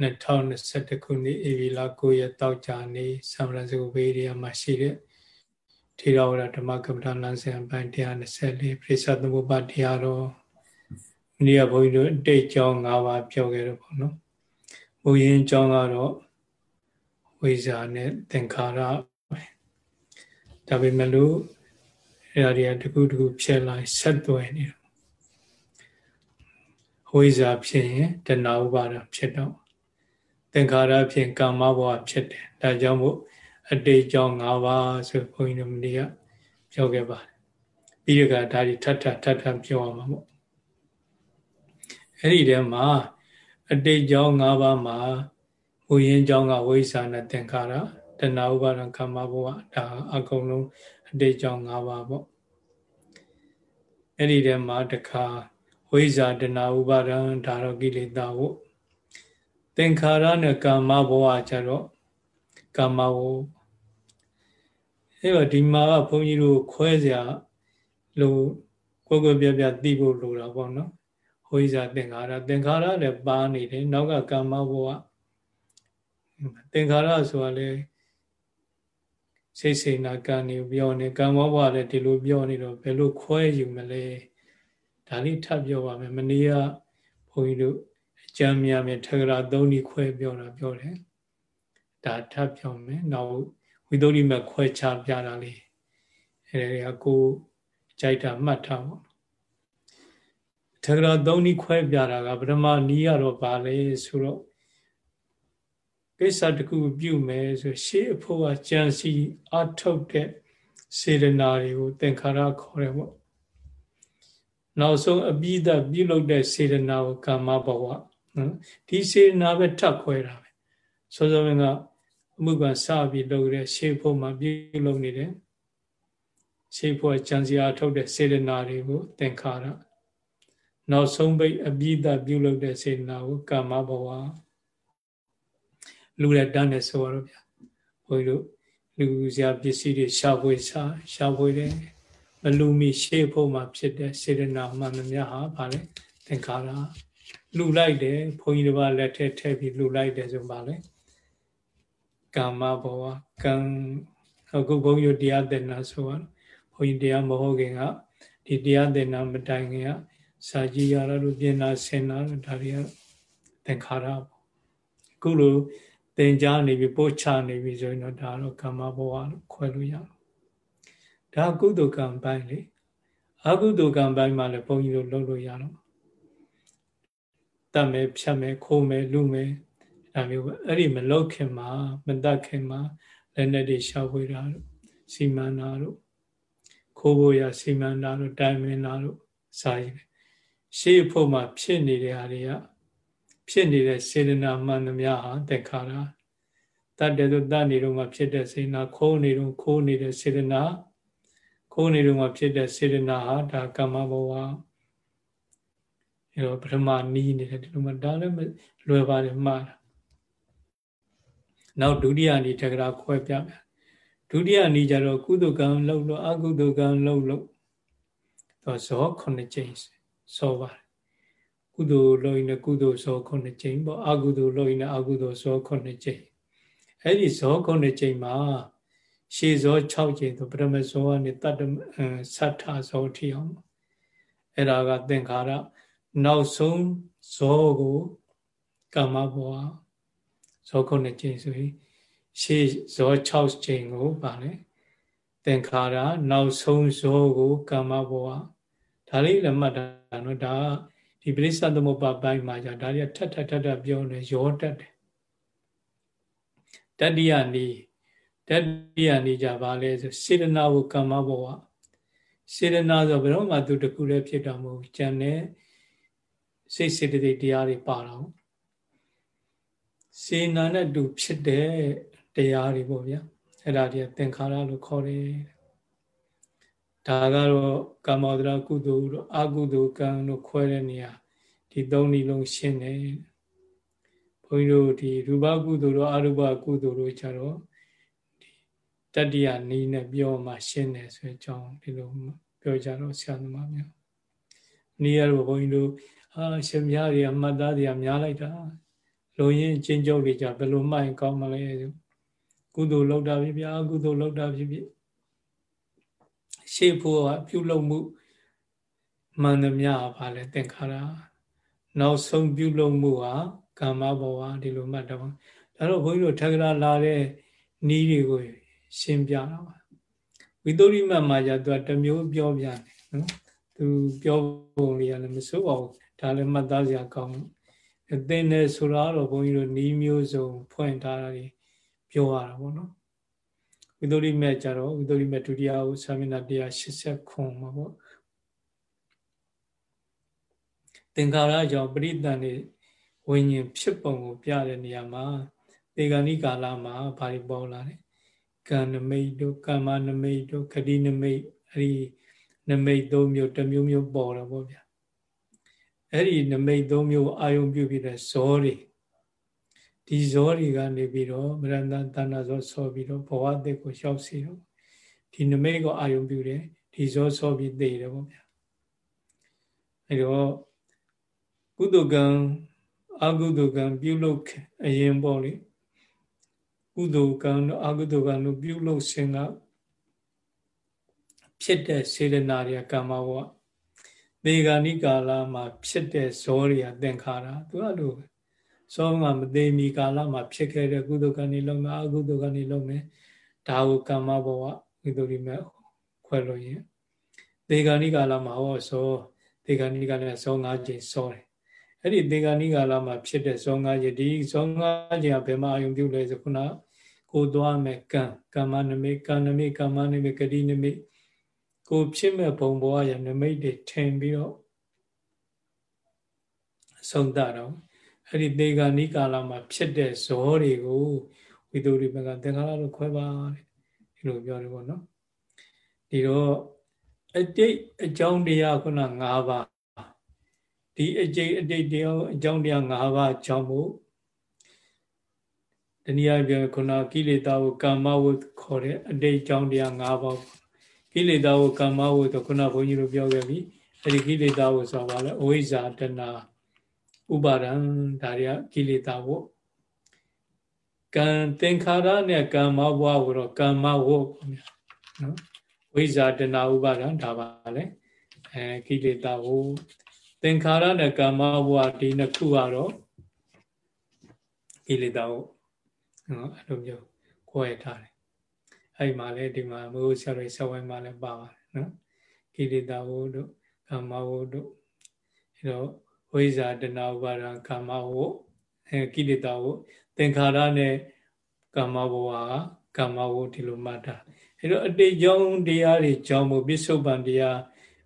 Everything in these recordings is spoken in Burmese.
2021ခုနှစ်ဧပြီလ9ရက်တောက်ကြနေ့ဆမ်ဖရန်စကိုဘေးရီယာမှာရှိတဲ့ထေရဝါဒဓမ္မကပ္ပဋ္ဌာန်းလမ်းစဉ်ပိုင်း124ပြိဿသမုပ္ပါတရားတော်မနေ့ကဘုန်းကြီးတို့အတိတ်ကြောင်း၅ပါးပြောခဲ့တော့ပေါ့နော်။ဘုရင်ကြောင်းကတော့ဝိဇာနဲ့သင်္ခါရပဲ။ဒါပေမဲ့လို့အဲ့ဒါတွေကတခုတခုဖြစ်လာဆက်သွယ်နေတယ်။ဝိဇာဖြစ်ရင်တဏှာဥပါဒဖြစ်တော့ သင်္ခါရဖြစ်ကာမဘဝဖြစ်တယ်။ဒါကြောင့်မို့အတိတ်ကြောင်း၅ပါးဆိုဘုန်းကြီးတို့မနေ့ကပြောခဲ့ပါတယ်။ပြီးရကဒါတွေထပ်ထပ်ထပ်ထပ်ပြောရမှာပေါ့အဲ့ဒီထဲမှာအတိတ်ကြောင်း၅ပါးမှာဝိရင်ကြောင်းကဝိသနာသင်္ခါရတဏှာဥပါဒံကာမဘဝဒါအကုန်လုံးအတိတ်ကြောင်း၅ပါးပေါ့အဲ့ဒီထဲမှာတခါဝိဇာတဏှာဥပါဒံဒါတော့ကိလေသာဝ သင်္ခါရနဲ့ကာမဘဝကျတော့ကာမဝအဲ့တော့ဒီမှာကဘုန်းကြီးတို့ခွဲစရာလို့ကိုယ်ကိုယ်ပြပြသိဖို့လိုတာပေါ့နော်ဟိုဣဇာသင်္ခါရသင်္ခါရလည်းပါနေတယ်နောက်ကကာမဘဝသင်္ခါရဆိုတာလေစိတ်စေနာကံနေပြောနေကံဘဝလည်းဒီလိုပြောနေတော့ဘယ်လိုခွဲယူမလဲဒါလေးထပ်ပြောပါမယ်မနေ့ကဘုန်းကြီးတို့အ ကြမ်းများများထဂရာသုံးဒီခွဲပြောတာပြောတယ်ဒါထပ်ပြောမယ်နောက်ဝိသုဒ္ဓိမခွဲခြားပြတာလေးအဲဒီကကိုကြိုက်တာမှတ်ထားပါထကရာသုံးနည်းခွဲပြတာကပထမနီးရတော့ဗာလေဆိုတော့ကိစ္စတခုပြုမယ်ဆိုရှေးအဖို့ကကြံစီအထုတ်တဲ့စေရနာတွေကိုသင်္ခါရခေါ်တယ်ပေါ့နောက်ဆုံးအပိဓာပြုလုပ်တဲ့စေရနာကိုကာမဘဝ နော်ဒီစေရနာပဲထပ်ခွဲတာပဲစောစောကအမှုကစပြီးလုပ်တဲ့ရှေးဖို့မှာပြုလုပ်နေတယ်ရှေးဖို့ကြံစီအထုတ်တဲ့စေရနာတွေကိုသင်္ခါရနောက်ဆုံးပိတ်အပိဓာပြုလုပ်တဲ့စေနာကိုကာမဘဝလူလက်တန်းနဲ့ဆိုရတော့ဗျာဘုန်းကြီးတို့လူစရာပစ္စည်းတွေရှာဖွေရှာရှာဖွေတယ်မလူမီရှေ့ဖို့မှာဖြစ်တဲ့စေရနာမှန်သမျှဟာဗာလေသင်္ခါရ လူလိုက်တယ်ဘုန်းကြီးတစ်ပါးလက်ထက်ထည့်ပြီးလူလိုက်တယ်ဆိုဗာလေကာမဘဝကံအခုဘုန်းကြီးတရားသင်္နာဆိုတော့ဘုန်းကြီးတရားမဟုတ်ခင်ကဒီတရားသင်္နာမတိုင်ခင်ကစာကြည့်ရတာလို့ပြင်တာဆင်တာဒါတွေကသင်္ခါရပေါ့အခုလိုသင်ကြားနေပြီပို့ချနေပြီဆိုရင်တော့ဒါတော့ကမ္မဘဝလို့ခွဲလို့ရတယ်ဒါကုသိုလ်ကံပိုင်းလေအကုသိုလ်ကံပိုင်းမှာလည်းဘုန်းကြီးတို့လုပ်လို့ရတော့ တတ်မယ်ဖြတ်မယ်ခိုးမယ်လူမယ်ဒါမျိုးပဲအဲ့ဒီမလုပ်ခင်မှာမတတ်ခင်မှာလက်နဲ့တွေရှာဖွေတာတို့စီမံတာတို့ခိုးဖို့ရစီမံတာတို့တိုင်မင်တာတို့စာရည်ရှေးဖို့မှာဖြစ်နေတဲ့ဟာတွေကဖြစ်နေတဲ့စေတနာမှန်သမျှဟာသင်္ခါရတတ်တယ်ဆိုတတ်နေတော့မှဖြစ်တဲ့စေတနာခိုးနေတော့ခိုးနေတဲ့စေတနာခိုးနေတော့မှဖြစ်တဲ့စေတနာဟာဒါကမ္မဘဝ အဲတော့ပထမနီးနေတယ်ဒီလိုမှဒါလည်းလွယ်ပါတယ်မှားတာနောက်ဒုတိယနီးတက္ကရာခွဲပြပြဒုတိယနီးကြတော့ကုသကံလှုပ်လို့အကုသကံလှုပ်လို့တော့ဇော9ကျိန်းစောပါတယ်ကုသိုလ်လုပ်ရင်ကုသိုလ်စောခုနှစ်ကြိမ်ပေါ့အကုသိုလ်လုပ်ရင်အကုသိုလ်စောခုနှစ်ကြိမ်အဲ့ဒီဇောခုနှစ်ကြိမ်မှာရှေဇော6ကြိမ်ဆိုပထမဇောကနေတတ္တသတ္ထဇောထီအောင်အဲ့ဒါကသင်္ခါရ နောက်ဆုံးဇောကိုကာမဘဝဇောခုနှစ်ကြိမ်ဆိုရင်ရှေဇော6ကြိမ်ကိုဗာလေသင်္ခါရနောက်ဆုံးဇောကိုကာမဘဝဒါလေးလည်းမှတ်တာနော်ဒါဒီပရိစ္ဆသမုပ္ပါပိုင်းမှာじゃဒါတွေကထပ်ထပ်ထပ်ထပ်ပြောနေရောတတ်တယ်တတိယနီးတတိယနီးကြပါလဲဆိုစေတနာကိုကမ္မဘဝစေတနာဆိုဘယ်တော့မှသူတခုလည်းဖြစ်တာမဟုတ်ကြံတဲ့ စိတ်စေတသိက်တရားတွေပါတော့စေနာနဲ့တူဖြစ်တဲ့တရားတွေပေါ့ဗျာအဲ့ဒါတွေသင်္ခါရလို့ခေါ်တယ်ဒါကတော့ကာမောဒရာကုသိုလ်တို့အကုသိုလ်ကံတို့ခွဲတဲ့နေရာဒီသုံးနည်းလုံးရှင်းတယ်ဘုန်းကြီးတို့ဒီရူပကုသိုလ်တို့အရူပကုသိုလ်တို့ကြတော့ဒီတတ္တိယနည်းနဲ့ပြောမှရှင်းတယ်ဆိုအကြောင်းဒီလိုပြောကြတော့ဆရာသမားများနည်းရတော့ဘုန်းကြီးတို့ အာရှင်များတွေအမှတ်သားတွေကများလိုက်တာလုံရင်ချင်းကြုတ်တွေကြဘယ်လိုမှိုင်ကောင်းမလဲကုသိုလ်လောက်တာဖြစ်ဖြစ်အကုသိုလ်လောက်တာဖြစ်ဖြစ်ရှေ့ဖို့ကပြုလုပ်မှုမှန်သမျှပါလေသင်္ခါရနောက်ဆုံးပြုလုပ်မှုဟာကာမဘဝဒီလိုမှတ်တော့ဒါတော့ဘုန်းကြီးတို့ထက္ကရာလာတဲ့နီးတွေကိုရှင်းပြတာပါဝိသုရိမတ်မှာじゃသူကတမျိုးပြောပြတယ်နော်သူပြောပုံလေးကလည်းမစိုးပါဘူး ဒါလည်းမှတ်သားစရာကောင်းအသင်နဲ့ဆိုတော့ဘုန်းကြီးတို့နီးမျိုးစုံ ဖွင့်ထားတာပြောရတာပေါ့နော်ဝိသုရိမေကြတော့ဝိသုရိမေဒုတိယဟုသာမဏ180ခွန်မှာပေါ့သင်္ခါရကြောင့်ပရိသန်နေဝိညာဉ်ဖြစ်ပုံကိုပြတဲ့နေရာမှာသေဂဏိကာလမှာဘာတွေပေါ်လာလဲကံနမိတ်တို့ကမ္မနမိတ်တို့ခတိနမိတ်အဲ့ဒီနမိတ်သုံးမျိုးတစ်မျိုးမျိုးပေါ်တော့ဗောဗျာ အဲ့ဒီနမိတ်သုံးမျိုးအာယုံပြုပြီးတဲ့ဇောတွေဒီဇောတွေကနေပြီးတော့မရဏတဏ္ဍဇောဆောပြီးတော့ဘဝအသက်ကိုရှောက်စီတော့ဒီနမိတ်ကိုအာယုံပြုတယ်ဒီဇောဆောပြီးသိတယ်ဗောဗျာအဲ့တော့ကုသကံအကုသကံပြုလုပ်အရင်ပေါ့လေကုသိုလ်ကံတို့အကုသိုလ်ကံတို့ပြုလုပ်ခြင်းကဖြစ်တဲ့စေတနာတွေကကမ္မဝ သေဂာနိကာလမှာဖြစ်တဲ့ဇောတွေကသင်္ခါရသူကလို့ဇောကမသေးမီကာလမှာဖြစ်ခဲ့တဲ့ကုသိုလ်ကံတွေလုံးမယ်အကုသိုလ်ကံတွေလုံးမယ်ဒါကိုကမ္မဘဝဝိသုရိမဲ့ခွဲလို့ရင်သေဂာနိကာလမှာဟောဇောသေဂာနိကာလဇော၅ချိန်ဇောတယ်အဲ့ဒီသေဂာနိကာလမှာဖြစ်တဲ့ဇော၅ချိန်ဒီဇော၅ချိန်ကဘယ်မှာအယုံပြုလဲဆိုခုနကိုသွားမယ်ကံကမ္မနမိတ်ကံနမိတ်ကမ္မနမိတ်ဂတိနမိတ် ကိုဖြစ်မဲ့ဘုံဘဝရနမိတ်တွေထင်ပြီးတော့ဆုံးတာတော့အဲ့ဒီသေဂာနိကာလမှာဖြစ်တဲ့ဇောတွေကိုဝိသုရိဘကသင်္ခါရလို့ခွဲပါတဲ့ဒီလိုပြောတယ်ပေါ့နော်ဒီတော့အတိတ်အကြောင်းတရားခုန၅ပါးဒီအကျိတ်အတိတ်တရားအကြောင်းတရား၅ပါးကြောင့်မို့တနည်းအားဖြင့်ခုနကိလေသာကိုကာမဝုခေါ်တဲ့အတိတ်အကြောင်းတရား၅ပါး ကိလေသာကိုကာမဝုဆိုခုနဘုန်းကြီးတို့ပြောခဲ့ပြီအဲဒီကိလေသာဝုဆိုပါလဲအဝိဇ္ဇာတဏဥပါဒံဒါတွေကကိလေသာဝုကံသင်္ခါရနဲ့ကာမဝဝကိုတော့ကာမဝုနော်ဝိဇ္ဇာတဏဥပါဒံဒါပါလဲအဲကိလေသာဝုသင်္ခါရနဲ့ကာမဝဝဒီနှစ်ခုကတော့ကိလေသာဝုနော်အဲ့လိုမျိုးကိုယ်ရထားတယ် အဲ့မှာလည်းဒီမှာမိုးဆရာတွေဆက်ဝိုင်းမှာလည်းပါပါတယ်နော်ကိလေသာဝုတို့ကာမဝုတို့အဲ့တော့ဝိဇာတဏဥပါဒံကာမဝုအဲကိလေသာဝုသင်္ခါရနဲ့ကာမဘဝကကာမဝုဒီလိုမှတ်တာအဲ့တော့အတိတ်ကြောင့်တရားတွေကြောင့်မို့ပစ္စုပန်တရား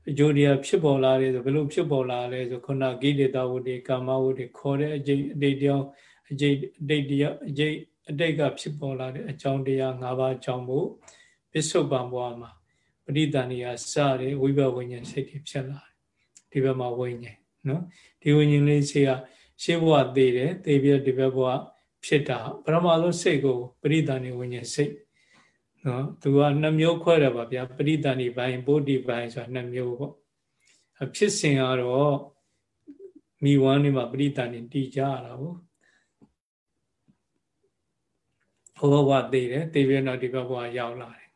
အကျိုးတရားဖြစ်ပေါ်လာတယ်ဆိုဘယ်လိုဖြစ်ပေါ်လာလဲဆိုခုနကိလေသာဝုတွေကာမဝုတွေခေါ်တဲ့အကျိတ်အတိတ်တရားအကျိတ်အတိတ်တရားအကျိတ် အတိတ်ကဖြစ်ပေါ်လာတဲ့အကြောင်းတရား၅ပါးကြောင့်မို့ပစ္စုပန်ဘဝမှာပရိသန္တိယစတဲ့ဝိဘဝိညာဉ်စိတ်တွေဖြစ်လာတယ်ဒီဘက်မှာဝိညာဉ်နော်ဒီဝိညာဉ်လေးစိတ်ကရှေးဘဝသိတယ်သိပြီးဒီဘက်ဘဝဖြစ်တာပရမဆုံးစိတ်ကိုပရိသန္တိဝိညာဉ်စိတ်နော်သူကနှစ်မျိုးခွဲတယ်ပါဗျာပရိသန္တိဘိုင်းဗုဒ္ဓဘိုင်းဆိုတာနှစ်မျိုးပေါ့ဖြစ်စဉ်ကတော့မိဝမ်းနေမှာပရိသန္တိတည်ကြရတာဟုတ် ဟိုဘဝသိတယ်သိပြီးတော့ဒီဘဝရောက်လာတယ်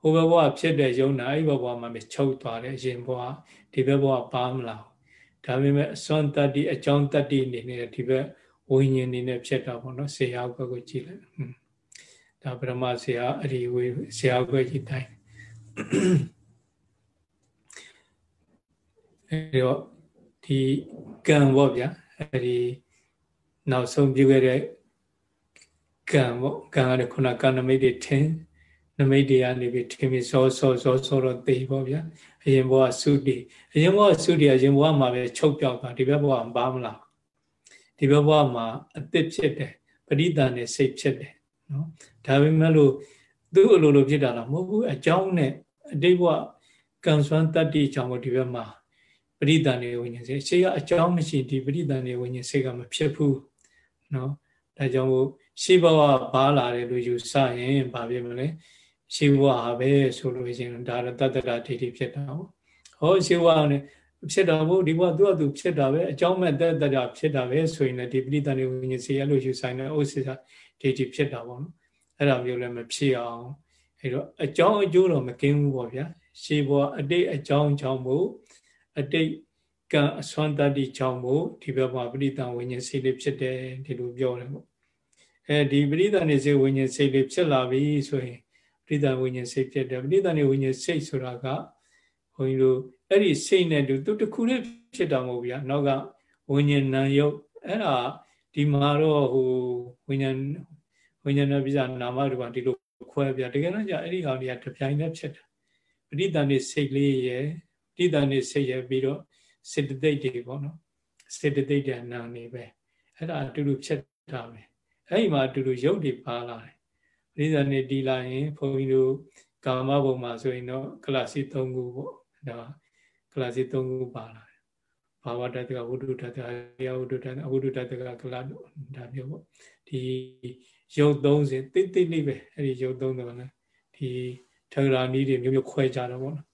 ဟိုဘဝဖြစ်တဲ့ယုံနာအဲ့ဘဝမှာမချုပ်သွားတယ်ရင်ဘဝဒီဘက်ဘဝပါမလာဒါပေမဲ့အစွမ်းတတ္တိအကြောင်းတတ္တိအနေနဲ့ဒီဘက်ဝိညာဉ်နေနဲ့ဖြစ်တာပေါ့နော်ဆရာဘက်ကိုကြည့်လိုက်ဒါပရမဆရာအဒီဝေဆရာဘက်ကြီးတိုင်းအဲတော့ဒီကံပေါ့ဗျာအဲဒီနောက်ဆုံးပြုခဲ့တဲ့ ကံပေါ့ကံကလည်းခုနကံနမိတ်တွေထင်နမိတ်တွေကနေပြီးထင်ပြီးစောစောစောစောတော့သိပေါ့ဗျာအရင်ဘဝသုတိအရင်ဘဝသုတိအရင်ဘဝမှာပဲချုပ်ပြောက်သွားဒီဘက်ဘဝမပါမလားဒီဘက်ဘဝမှာအသစ်ဖြစ်တယ်ပရိသန်နဲ့စိတ်ဖြစ်တယ်နော်ဒါပေမဲ့လို့သူ့အလိုလိုဖြစ်တာလားမဟုတ်ဘူးအကြောင်းနဲ့အတိတ်ဘဝကံစွမ်းတတ္တိအကြောင်းကိုဒီဘက်မှာပရိသန်နေဝိညာဉ်စိတ်ရှေးကအကြောင်းမရှိဒီပရိသန်နေဝိညာဉ်စိတ်ကမဖြစ်ဘူးနော်ဒါကြောင့်မို့ ရှေးဘဝဘာလာတယ်လို့ယူဆရင်ဘာဖြစ်မလဲရှေးဘဝပဲဆိုလို့ရှိရင်ဒါရတတ္တရာဒိဋ္ဌိဖြစ်တာဟုတ်ဟောရှေးဘဝနဲ့ဖြစ်တာမဟုတ်ဒီဘဝသူ့အတူဖြစ်တာပဲအကြောင်းမဲ့တက်တက်တာဖြစ်တာပဲဆိုရင်လည်းဒီပဋိသန္ဓေဝိညာဉ်စီအဲ့လိုယူဆိုင်တဲ့ဥစ္စာဒိဋ္ဌိဖြစ်တာပေါ့နော်အဲ့ဒါမျိုးလည်းမဖြစ်အောင်အဲ့တော့အကြောင်းအကျိုးတော့မကင်းဘူးပေါ့ဗျာရှေးဘဝအတိတ်အကြောင်းကြောင့်မို့အတိတ်ကံအစွမ်းတတ္တိကြောင့်မို့ဒီဘက်မှာပဋိသန္ဓေဝိညာဉ်စီလေးဖြစ်တယ်ဒီလိုပြောတယ်ပေါ့ အဲဒီပဋိသန္ဓေစေဝိညာဉ်စိတ်လေးဖြစ်လာပြီဆိုရင်ပဋိသန္ဓေဝိညာဉ်စိတ်ဖြစ်တယ်ပဋိသန္ဓေဝိညာဉ်စိတ်ဆိုတာကဘုန်းကြီးတို့အဲ့ဒီစိတ်နဲ့တူသူတခုလေးဖြစ်တာမဟုတ်ဘူးဗျာနောက်ကဝိညာဉ်နာယုတ်အဲ့ဒါဒီမှာတော့ဟိုဝိညာဉ်ဝိညာဉ်နဲ့ပြဇာနာမတို့ကဒီလိုခွဲပြတကယ်တော့じゃအဲ့ဒီကောင်တွေကတပြိုင်တည်းဖြစ်တယ်ပဋိသန္ဓေစိတ်လေးရယ်ပဋိသန္ဓေစိတ်ရယ်ပြီးတော့စေတသိက်တွေပေါ့နော်စေတသိက်တဲ့နာနေပဲအဲ့ဒါအတူတူဖြစ်တာပဲ အဲ့ဒီမှာအတူတူရုပ်တွေပါလာတယ်ပဋိသန္ဓေတီးလာရင်ဘုန်းကြီးတို့ကာမဘုံမှာဆိုရင်တော့ကလစီ၃ခုပေါ့ဒါကလစီ၃ခုပါလာတယ်ဘာဝတတကဝုဒ္ဓတတအယဝုဒ္ဓတတအဝုဒ္ဓတတကကလဒါမျိုးပေါ့ဒီရုပ်30တိတ်တိတ်လေးပဲအဲ့ဒီရုပ်30တော့လည်းဒီထဂရာနီးတွေမျိုးမျိုးခွဲကြတော့ပေါ့နော်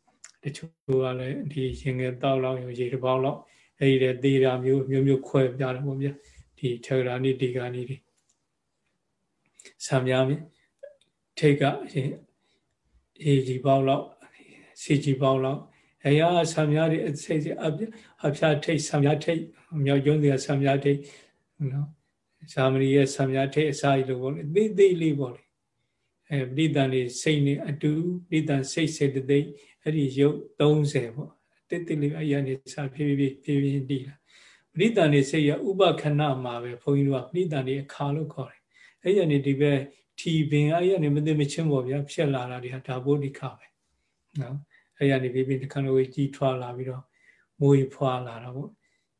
တချို့ကလည်းဒီရင်ငယ်တောက်လောက်ရေတစ်ပေါင်းလောက်အဲ့ဒီတဲ့သေးတာမျိုးမျိုးမျိုးခွဲပြတယ်ပေါ့ဗျာဒီထဂရာနီးဒီဂာနီးတွေ ဆံများမြထိတ်ကရင်အေကြီးပေါင်းလောက်စီကြီးပေါင်းလောက်အရာဆံများတွေစိတ်အအဖျားထိတ်ဆံများထိတ်မြောက်ကျွန်းတွေကဆံများထိတ်နော်ဇာမဏီရဲ့ဆံများထိတ်အစာကြီးလို့ပေါ့လေသိသိလေးပေါ့လေအဲပဋိသန္ဓေစိတ်နဲ့အတူပဋိသန္စိတ်စေတသိက်အဲ့ဒီရုပ်30ပေါ့တိတိလေးအရာနေစာဖြည်းဖြည်းဖြည်းဖြည်းတည်လာပဋိသန္ဓေစိတ်ရဥပခဏမှာပဲဘုန်းကြီးတို့ကပဋိသန္ဓေအခါလို့ခေါ်တယ် အဲ့ရနေဒီဘက်ထီပင်အဲ့ရနေမသိမချင်းပေါ့ဗျာဖြစ်လာတာဒီဟာဒါဘုဒ္ဓိခပဲနော်အဲ့ရနေပြီးပြီးတခါလို့ကြီးထွားလာပြီးတော့မွေးဖွာလာတာပေါ့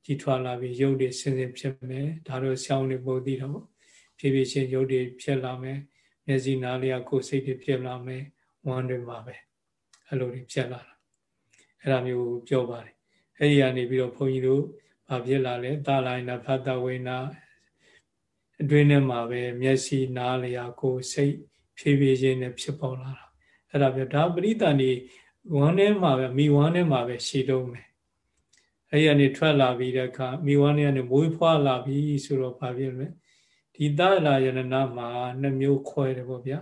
ကြီးထွားလာပြီးရုပ်တွေဆင်းဆင်းဖြစ်မယ်ဒါတော့ဆောင်းနေပုံသိတော့ပေါ့ဖြည်းဖြည်းချင်းရုပ်တွေဖြစ်လာမယ်မျက်စိနားလေးကကိုယ်စိတ်တွေဖြစ်လာမယ်ဝမ်းတွေမှာပဲအဲ့လိုတွေဖြစ်လာတာအဲ့ဒါမျိုးပြောပါတယ်အဲ့ဒီကနေပြီးတော့ဘုန်းကြီးတို့ဘာဖြစ်လာလဲတာလိုင်းနာဖတ်တဝိနာ အတွင်းထဲမှာပဲမျက်စိနားလျာကိုယ်စိတ်ဖြည်းဖြည်းချင်းနဲ့ဖြစ်ပေါ်လာတာအဲ့ဒါပြောဒါပရိသန်ဒီဝမ်းထဲမှာပဲမိဝမ်းထဲမှာပဲရှိတော့မယ်အဲ့ဒီကနေထွက်လာပြီးတဲ့အခါမိဝမ်းထဲကနေမွေးဖွားလာပြီဆိုတော့ဘာဖြစ်လဲဒီသလာယရဏမှာနှမျိုးခွဲတယ်ပေါ့ဗျာ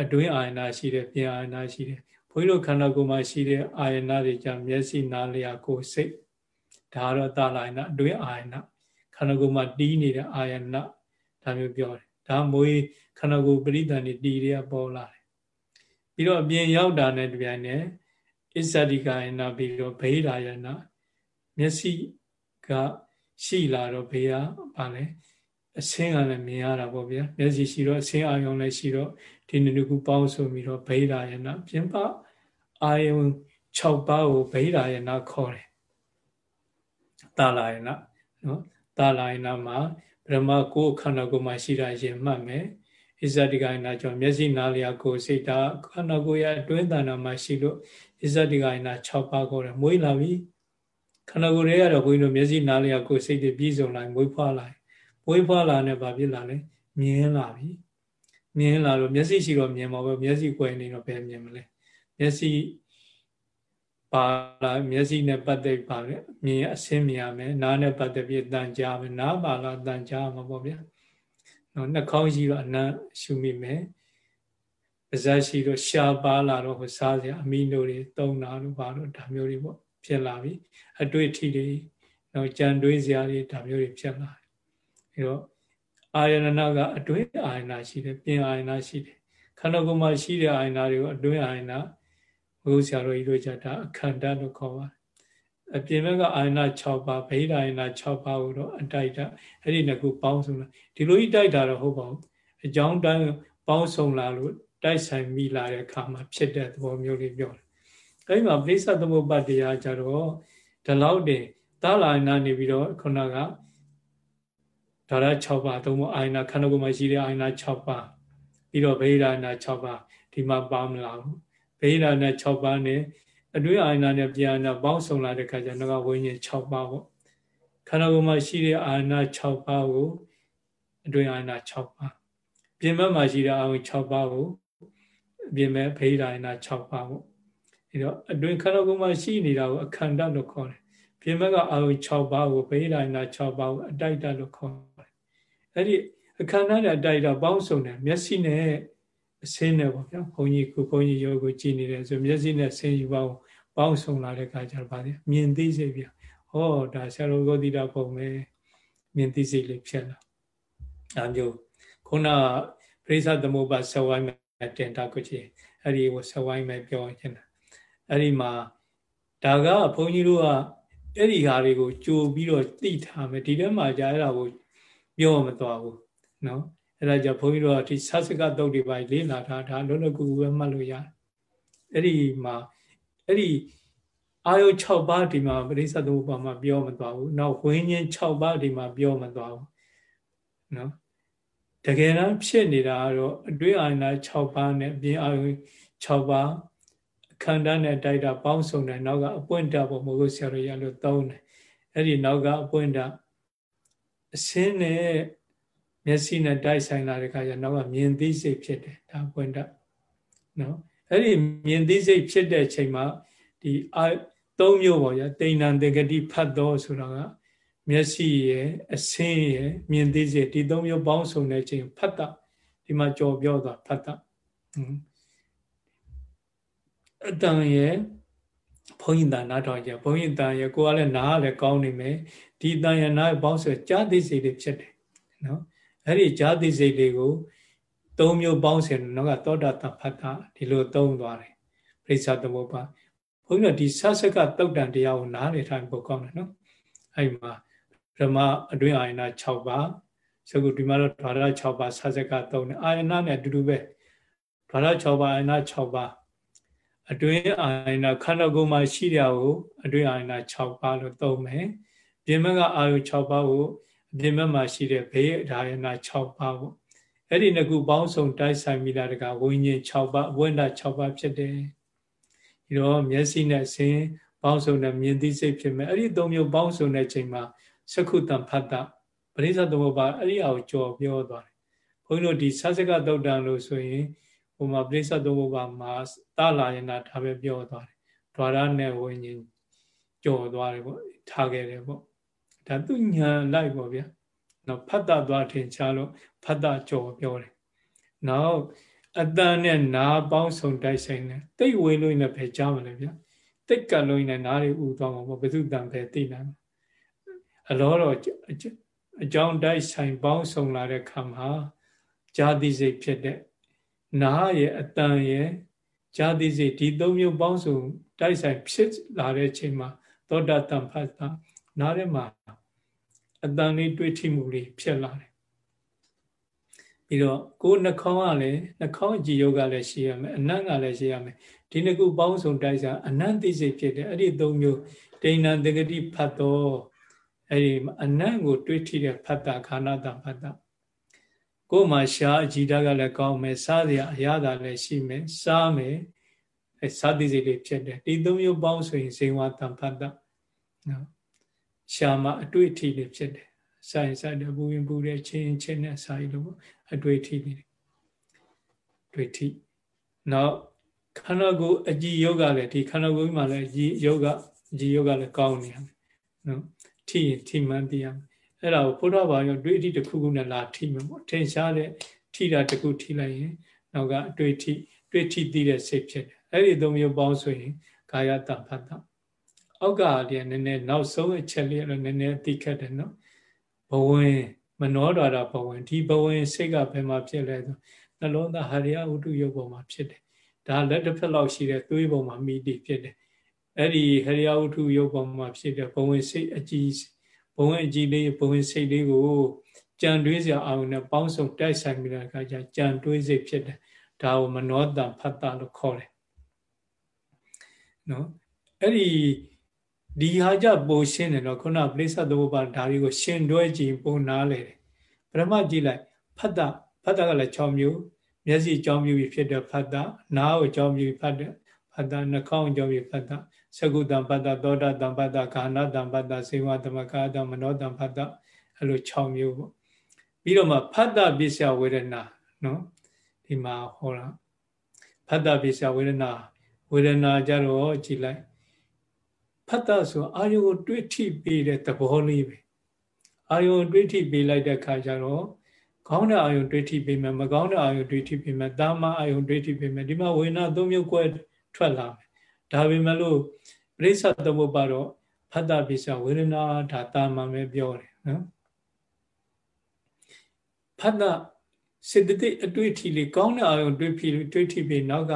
အတွင်းအာယနာရှိတယ်ပြင်အာယနာရှိတယ်ဘုန်းကြီးတို့ခန္ဓာကိုယ်မှာရှိတဲ့အာယနာတွေကြမျက်စိနားလျာကိုယ်စိတ်ဒါတော့သလာယနာအတွင်းအာယနာခန္ဓာကိုယ်မှာတီးနေတဲ့အာယနာ ဒါမျိုးပြောတယ်ဒါမွေးခန္ဓာကိုယ်ပရိသန်တွေတီးတွေကပေါ်လာတယ်ပြီးတော့အပြင်ရောက်တာနဲ့တပြိုင်နက်အစ္ဆတိကာယနာပြီးတော့ဗေဒာယနာမျက်စိကရှိလာတော့ဘေးကဘာလဲအဆင်းကလည်းမြင်ရတာပေါ့ဗျာမျက်စိရှိတော့အဆင်းအာယုံလည်းရှိတော့ဒီနုခုပေါင်းဆိုပြီးတော့ဗေဒာယနာပြင်ပအာယုံ6ပါးကိုဗေဒာယနာခေါ်တယ်တာလာယနာနော်တာလာယနာမှာ ပရမကိုယ်ခန္ဓာကိုယ်မှာရှိတာရင်မှတ်မယ်ဣဇတိကယနာကြောင့်မျက်စိနားလျာကိုယ်စိတ်ဓာတ်ခန္ဓာကိုယ်ရဲ့အတွင်းတဏ္ဍာမှာရှိလို့ဣဇတိကယနာ6ပါးခေါ်တယ်မွေးလာပြီခန္ဓာကိုယ်ရဲ့ကတော့ဘုန်းကြီးတို့မျက်စိနားလျာကိုယ်စိတ်တွေပြည့်စုံလာမွေးဖွားလာမွေးဖွားလာနဲ့ဘာဖြစ်လာလဲမြင်လာပြီမြင်လာလို့မျက်စိရှိတော့မြင်မှာပဲမျက်စိကွယ်နေတော့ဘယ်မြင်မလဲမျက်စိ ပါလာမျက်စိနဲ့ပတ်သက်ပါလေမြင်အဆင်းမြင်ရမယ်နားနဲ့ပတ်သက်ပြီးတန်ကြားမယ်နားပါလာတန်ကြားမှာပေါ့ဗျာနော်နှာခေါင်းရှိတော့အနံ့ရှုမိမယ်ပါးစပ်ရှိတော့ရှားပါလာတော့ဟိုစားစရာအမီနိုတွေတုံတာလို့ပါတော့ဒါမျိုးတွေပေါ့ဖြစ်လာပြီအတွေ့အထိတွေနော်ကြံတွေးစရာတွေဒါမျိုးတွေဖြစ်လာတယ်အဲတော့အာယနာကအတွင်းအာယနာရှိတယ်ပြင်အာယနာရှိတယ်ခန္ဓာကိုယ်မှာရှိတဲ့အာယနာတွေကိုအတွင်းအာယနာ ဘုရားဆရာတော်ကြီးတို့ကြတာအခန္ဓာလို့ခေါ်ပါတယ်အပြင်ဘက်ကအာယနာ6ပါးဗိဓာယနာ6ပါးကိုတော့အတိုက်တာအဲ့ဒီနှစ်ခုပေါင်းစုံလာဒီလိုကြီးတိုက်တာတော့ဟုတ်ပါဘူးအကြောင်းတိုင်းပေါင်းစုံလာလို့တိုက်ဆိုင်မိလာတဲ့အခါမှာဖြစ်တဲ့သဘောမျိုးလေးပြောတယ်အဲ့ဒီမှာပြိဿသမုပ္ပါတရားကြတော့ဒီလောက်တင်သာလာယနာနေပြီးတော့ခုနကဒါရ6ပါးသုံးဖို့အာယနာခန္ဓာကိုယ်မှာရှိတဲ့အာယနာ6ပါးပြီးတော့ဗေဒာနာ6ပါးဒီမှာပါမလာဘူး ဗေဒာနာ6ပါးနဲ့အတွင်းအာယနာနဲ့ပြန်နာပေါင်းစုံလာတဲ့ခါကျတော့ဝိညာဉ်6ပါးပေါ့ခန္ဓာကိုယ်မှာရှိတဲ့အာယနာ6ပါးကိုအတွင်းအာယနာ6ပါးပြင်ဘက်မှာရှိတဲ့အာယုံ6ပါးကိုပြင်မဲ့ဗေဒာနာ6ပါးပေါ့အဲတော့အတွင်းခန္ဓာကိုယ်မှာရှိနေတာကိုအခန္ဓာလို့ခေါ်တယ်ပြင်ဘက်ကအာယု6ပါးကိုဗေဒာနာ6ပါးကိုအတိုက်တလို့ခေါ်တယ်အဲ့ဒီအခန္ဓာနဲ့အတိုက်တပေါင်းစုံတယ်မျက်စိနဲ့ အစင်းနဲ့ပေါ့ဗျာဘုန်းကြီးခုဘုန်းကြီးယောကိုကြည်နေတယ်ဆိုမျက်စိနဲ့ဆင်းယူပေါင်းပေါင်းဆုံလာတဲ့အခါကျတော့ဗာတယ်မြင်သိစိတ်ဗျာဟောဒါဆရာတော်ဂေါတိတာပုံပဲမြင်သိစိတ်လေးဖြစ်လာအဲမျိုးခုနပြိဿသမုပ္ပါဆဝိုင်းမဲ့တင်တာကိုကြည့်အဲ့ဒီကိုဆဝိုင်းမဲ့ပြောချင်တာအဲ့ဒီမှာဒါကဘုန်းကြီးတို့ကအဲ့ဒီဟာတွေကိုကြိုပြီးတော့သိထားမယ်ဒီထဲမှာကြာအဲ့ဒါကိုပြောမသွားဘူးနော် အဲ့ဒါကြောင့်ဘုန်းကြီးတို့ကဒီဆတ်စကတုတ်တွေပါလေးလာတာဒါလုံးလုံးကူကူပဲမှတ်လို့ရတယ်အဲ့ဒီမှာအဲ့ဒီအာယု6ပါးဒီမှာပရိစ္ဆသမုပ္ပါမှာပြောမသွားဘူးနောက်ဝိညာဉ်6ပါးဒီမှာပြောမသွားဘူးနော်တကယ်တမ်းဖြစ်နေတာကတော့အတွေ့အာဏာ6ပါးနဲ့ပြင်အာယု6ပါးခန္ဓာနဲ့တိုက်တာပေါင်းစုံတယ်နောက်ကအပွင့်တပုံမဟုတ်ဆရာတော်ရလို့သုံးတယ်အဲ့ဒီနောက်ကအပွင့်တအစင်းနဲ့ မျက်စိနဲ့တိုက်ဆိုင်လာတဲ့အခါကျနောက်ကမြင်သိစိတ်ဖြစ်တယ်ဒါပွင့်တနော်အဲ့ဒီမြင်သိစိတ်ဖြစ်တဲ့ချိန်မှာဒီအာသုံးမျိုးပေါ့ဗျာတိဏ္ဍတေဂတိဖတ်တော်ဆိုတာကမျက်စိရယ်အဆင်းရယ်မြင်သိစိတ်ဒီသုံးမျိုးပေါင်းစုံတဲ့ချိန်ဖတ်တာဒီမှာကြော်ပြောသွားဖတ်တာအတန်ရယ်ဘုန်းကြီးတန်နားထောင်ကြဘုန်းကြီးတန်ရယ်ကိုကလည်းနားလည်းကောင်းနေမယ်ဒီတန်ရနားပေါင်းဆိုကြားသိစိတ်တွေဖြစ်တယ်နော် အဲ့ဒီကြားသိစိတ်တွေကိုသုံးမျိုးပေါင်းစင်တော့ကသောတာတဖတ်တာဒီလိုသုံးသွားတယ်ပြိဿသမုပ္ပါဘုန်းကြီးတို့ဒီဆဆကတုတ်တန်တရားကိုနားလေထိုင်ပို့ကောင်းတယ်နော်အဲ့မှာဓမ္မအတွင်းအာယနာ6ပါးစကုဒီမှာတော့ဓာရ6ပါးဆဆကသုံးတယ်အာယနာနဲ့အတူတူပဲဓာရ6ပါးအာယနာ6ပါးအတွင်းအာယနာခန္ဓာကိုယ်မှာရှိတဲ့ကိုအတွင်းအာယနာ6ပါးလို့သုံးမယ်ပြင်ဘက်ကအာယု6ပါးကို အပြင်ဘက်မှာရှိတဲ့ဘေးအာယနာ6ပါးပေါ့အဲ့ဒီနှစ်ခုပေါင်းစုံတိုက်ဆိုင်မိတာတကဝိညာဉ်6ပါးအဝိန္ဒ6ပါးဖြစ်တယ်ဒီတော့မျက်စိနဲ့ဆင်းပေါင်းစုံတဲ့မြင်သိစိတ်ဖြစ်မယ်အဲ့ဒီသုံးမျိုးပေါင်းစုံတဲ့ချိန်မှာသက္ခုတံဖတ်တာပရိစ္ဆသမုပ္ပါအဲ့ဒီအကိုကြော်ပြောသွားတယ်ဘုန်းကြီးတို့ဒီဆသကတုတ်တံလို့ဆိုရင်ဟိုမှာပရိစ္ဆသမုပ္ပါမှာတလာယနာဒါပဲပြောသွားတယ်ဒွါရနဲ့ဝိညာဉ်ကြော်သွားတယ်ပေါ့ထားခဲ့တယ်ပေါ့ ဒါသူညာလိုက်ပေါ့ဗျာနော်ဖတ်တာသွားထင်ရှားလို့ဖတ်တာကြော်ပြောတယ်နောက်အတန်နဲ့နာပေါင်းစုံတိုက်ဆိုင်တယ်တိတ်ဝေးလို့လည်းပဲကြားမလဲဗျာတိတ်ကလို့လည်းနားတွေဥသွားမှာပေါ့ဘယ်သူတန်ပဲသိနိုင်အလောတော့အကြောင်းတိုက်ဆိုင်ပေါင်းစုံလာတဲ့ခါမှာဇာတိစိတ်ဖြစ်တဲ့နာရဲ့အတန်ရဲ့ဇာတိစိတ်ဒီသုံးမျိုးပေါင်းစုံတိုက်ဆိုင်ဖြစ်လာတဲ့ချိန်မှာသောတာတံဖတ်တာနားထဲမှာ အတန်လေးတွေးထိမှုလေးဖြစ်လာတယ်ပြီးတော့ကိုယ်နှာခေါင်းကလည်းနှာခေါင်းကြည်ယုတ်ကလည်းရှိရမယ်အနံ့ကလည်းရှိရမယ်ဒီနှစ်ခုပေါင်းစုံတိုက်စားအနံ့သိစိတ်ဖြစ်တယ်အဲ့ဒီသုံးမျိုးဒိဏံတဂတိဖတ်တော့အဲ့ဒီအနံ့ကို တွေးထိတဲ့ဖတ်တာခန္ဓာတဖတ်တာကိုယ်မှာရှားအကြည်ဓာတ်ကလည်းကောင်းမယ်စားစရာအရသာလည်းရှိမယ်စားမယ်အဲစားသိစိတ်လေးဖြစ်တယ်ဒီသုံးမျိုးပေါင်းဆိုရင်ဇေဝတံဖတ်တာနော် ရှားမှာအတွေ့အထိလေးဖြစ်တယ်ဆိုင်ဆိုင်တဲ့ပူရင်ပူတဲ့ချင်းချင်းနဲ့ဆိုင်လို့အတွေ့အထိလေးတွေ့ထိနောက်ခန္ဓာကိုယ်အကြည်ယောဂလည်းဒီခန္ဓာကိုယ်မှာလည်းဒီယောဂအကြည်ယောဂလည်းကောင်းနေရမယ်နော်ထိရင်ထိမှန်းသိရမယ်အဲ့ဒါကိုဘုရားဘာရောတွေ့အထိတစ်ခုခုနဲ့လာထိမယ်ပေါ့ထင်ရှားတဲ့ထိတာတစ်ခုထိလိုက်ရင်နောက်ကအတွေ့အထိတွေ့ထိသိတဲ့စိတ်ဖြစ်တယ်အဲ့ဒီသုံးမျိုးပေါင်းဆိုရင်ကာယတဖတ်တာ အောက်ကတည်းကနည်းနည်းနောက်ဆုံးအချက်လေးလည်းနည်းနည်းသိခက်တယ်နော်ဘဝင်မနောဒွါရဘဝင်ဒီဘဝင်စိတ်ကဘယ်မှာဖြစ်လဲဆိုနှလုံးသားဟရိယဝတ္ထုယုတ်ပေါ်မှာဖြစ်တယ်ဒါလက်တစ်ဖက်လောက်ရှိတဲ့သွေးပေါ်မှာမိတည်ဖြစ်တယ်အဲ့ဒီဟရိယဝတ္ထုယုတ်ပေါ်မှာဖြစ်တဲ့ဘဝင်စိတ်အကြည်ဘဝင်အကြည်လေးဘဝင်စိတ်လေးကိုကြံတွေးစရာအောင်နဲ့ပေါင်းစုံတိုက်ဆိုင်ပြီးတဲ့အခါကျကြံတွေးစိတ်ဖြစ်တယ်ဒါကိုမနောတံဖတ်တာလို့ခေါ်တယ်နော်အဲ့ဒီ ဒီဟာကြပိုရှင်းတယ်တော့ခုနပရိစ္ဆသဘောပါဒါတွေကိုရှင်တွဲကြည့်ပုံနာလေတယ်ပရမကြည့်လိုက်ဖတ်တာဖတ်တာကလည်း6မျိုးမျက်စိကြောင်းမျိုးဖြစ်တဲ့ဖတ်တာနားကိုကြောင်းမျိုးဖတ်တဲ့ဖတ်တာနှာခေါင်းကြောင်းမျိုးဖတ်တာသကုတံဖတ်တာသောတာတံဖတ်တာခန္ဓာတံဖတ်တာစေဝတမကာတံမနောတံဖတ်တာအဲ့လို6မျိုးပေါ့ပြီးတော့မှဖတ်တာပစ္စယဝေဒနာနော်ဒီမှာဟောတာဖတ်တာပစ္စယဝေဒနာဝေဒနာကြတော့ကြည်လိုက် ဖတ်တာဆိုအာယုကိုတွေးထိပေးတဲ့သဘောလေးပဲအာယုတွေးထိပေးလိုက်တဲ့ခါကျတော့ကောင်းတဲ့အာယုတွေးထိပေးမယ်မကောင်းတဲ့အာယုတွေးထိပေးမယ်တာမအာယုတွေးထိပေးမယ်ဒီမှာဝေနာသုံးမျိုးကွဲထွက်လာမယ်ဒါပေမဲ့လို့ပရိစ္ဆသမုပ္ပါတော့ဖတ်တာပိစ္ဆဝေဒနာဒါတာမန်ပဲပြောတယ်နော်ဖတ်တာစေတသိက်အတွေ့အထိလေးကောင်းတဲ့အာယုတွေးပြီးတွေးထိပြီးနောက်က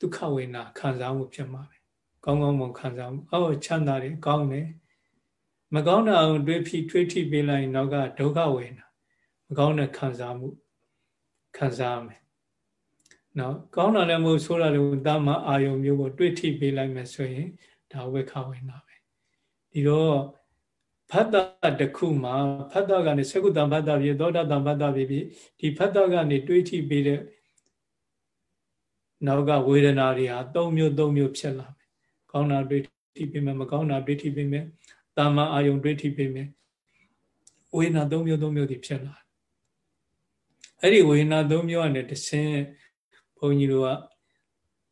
ဒုက္ခဝေဒနာခံစားမှုဖြစ်မှာပဲ ကောင်းကောင်းမွန်ခံစားမှုအော်ချမ်းသာတယ်ကောင်းတယ်မကောင်းတဲ့အာယုတွေးပြီးတွေးထိပြီးလိုက်နောက်ကဒုက္ခဝေဒနာမကောင်းတဲ့ခံစားမှုခံစားရမယ်နော်ကောင်းတာလည်းမဟုတ်ဆိုးတာလည်းတာမအာယုမျိုးကိုတွေးထိပေးလိုက်မယ်ဆိုရင်ဒါဝေခဝေနာပဲဒီတော့ဖတ်တာတစ်ခုမှာဖတ်တာကနေသကုတံဖတ်တာဖြစ်သောတာတံဖတ်တာဖြစ်ပြီးဒီဖတ်တာကနေတွေးထိပေးတဲ့နောက်ကဝေဒနာတွေဟာ၃မျိုး၃မျိုးဖြစ်လာမယ်။ ကောင်းတာတွေးထိပေးမယ်မကောင်းတာတွေးထိပေးမယ်။တာမအာယုံတွေးထိပေးမယ်။ဝေဒနာ၃မျိုး၃မျိုးတွေဖြစ်လာ။အဲ့ဒီဝေဒနာ၃မျိုးကနေတဆင်းဘုန်းကြီးတို့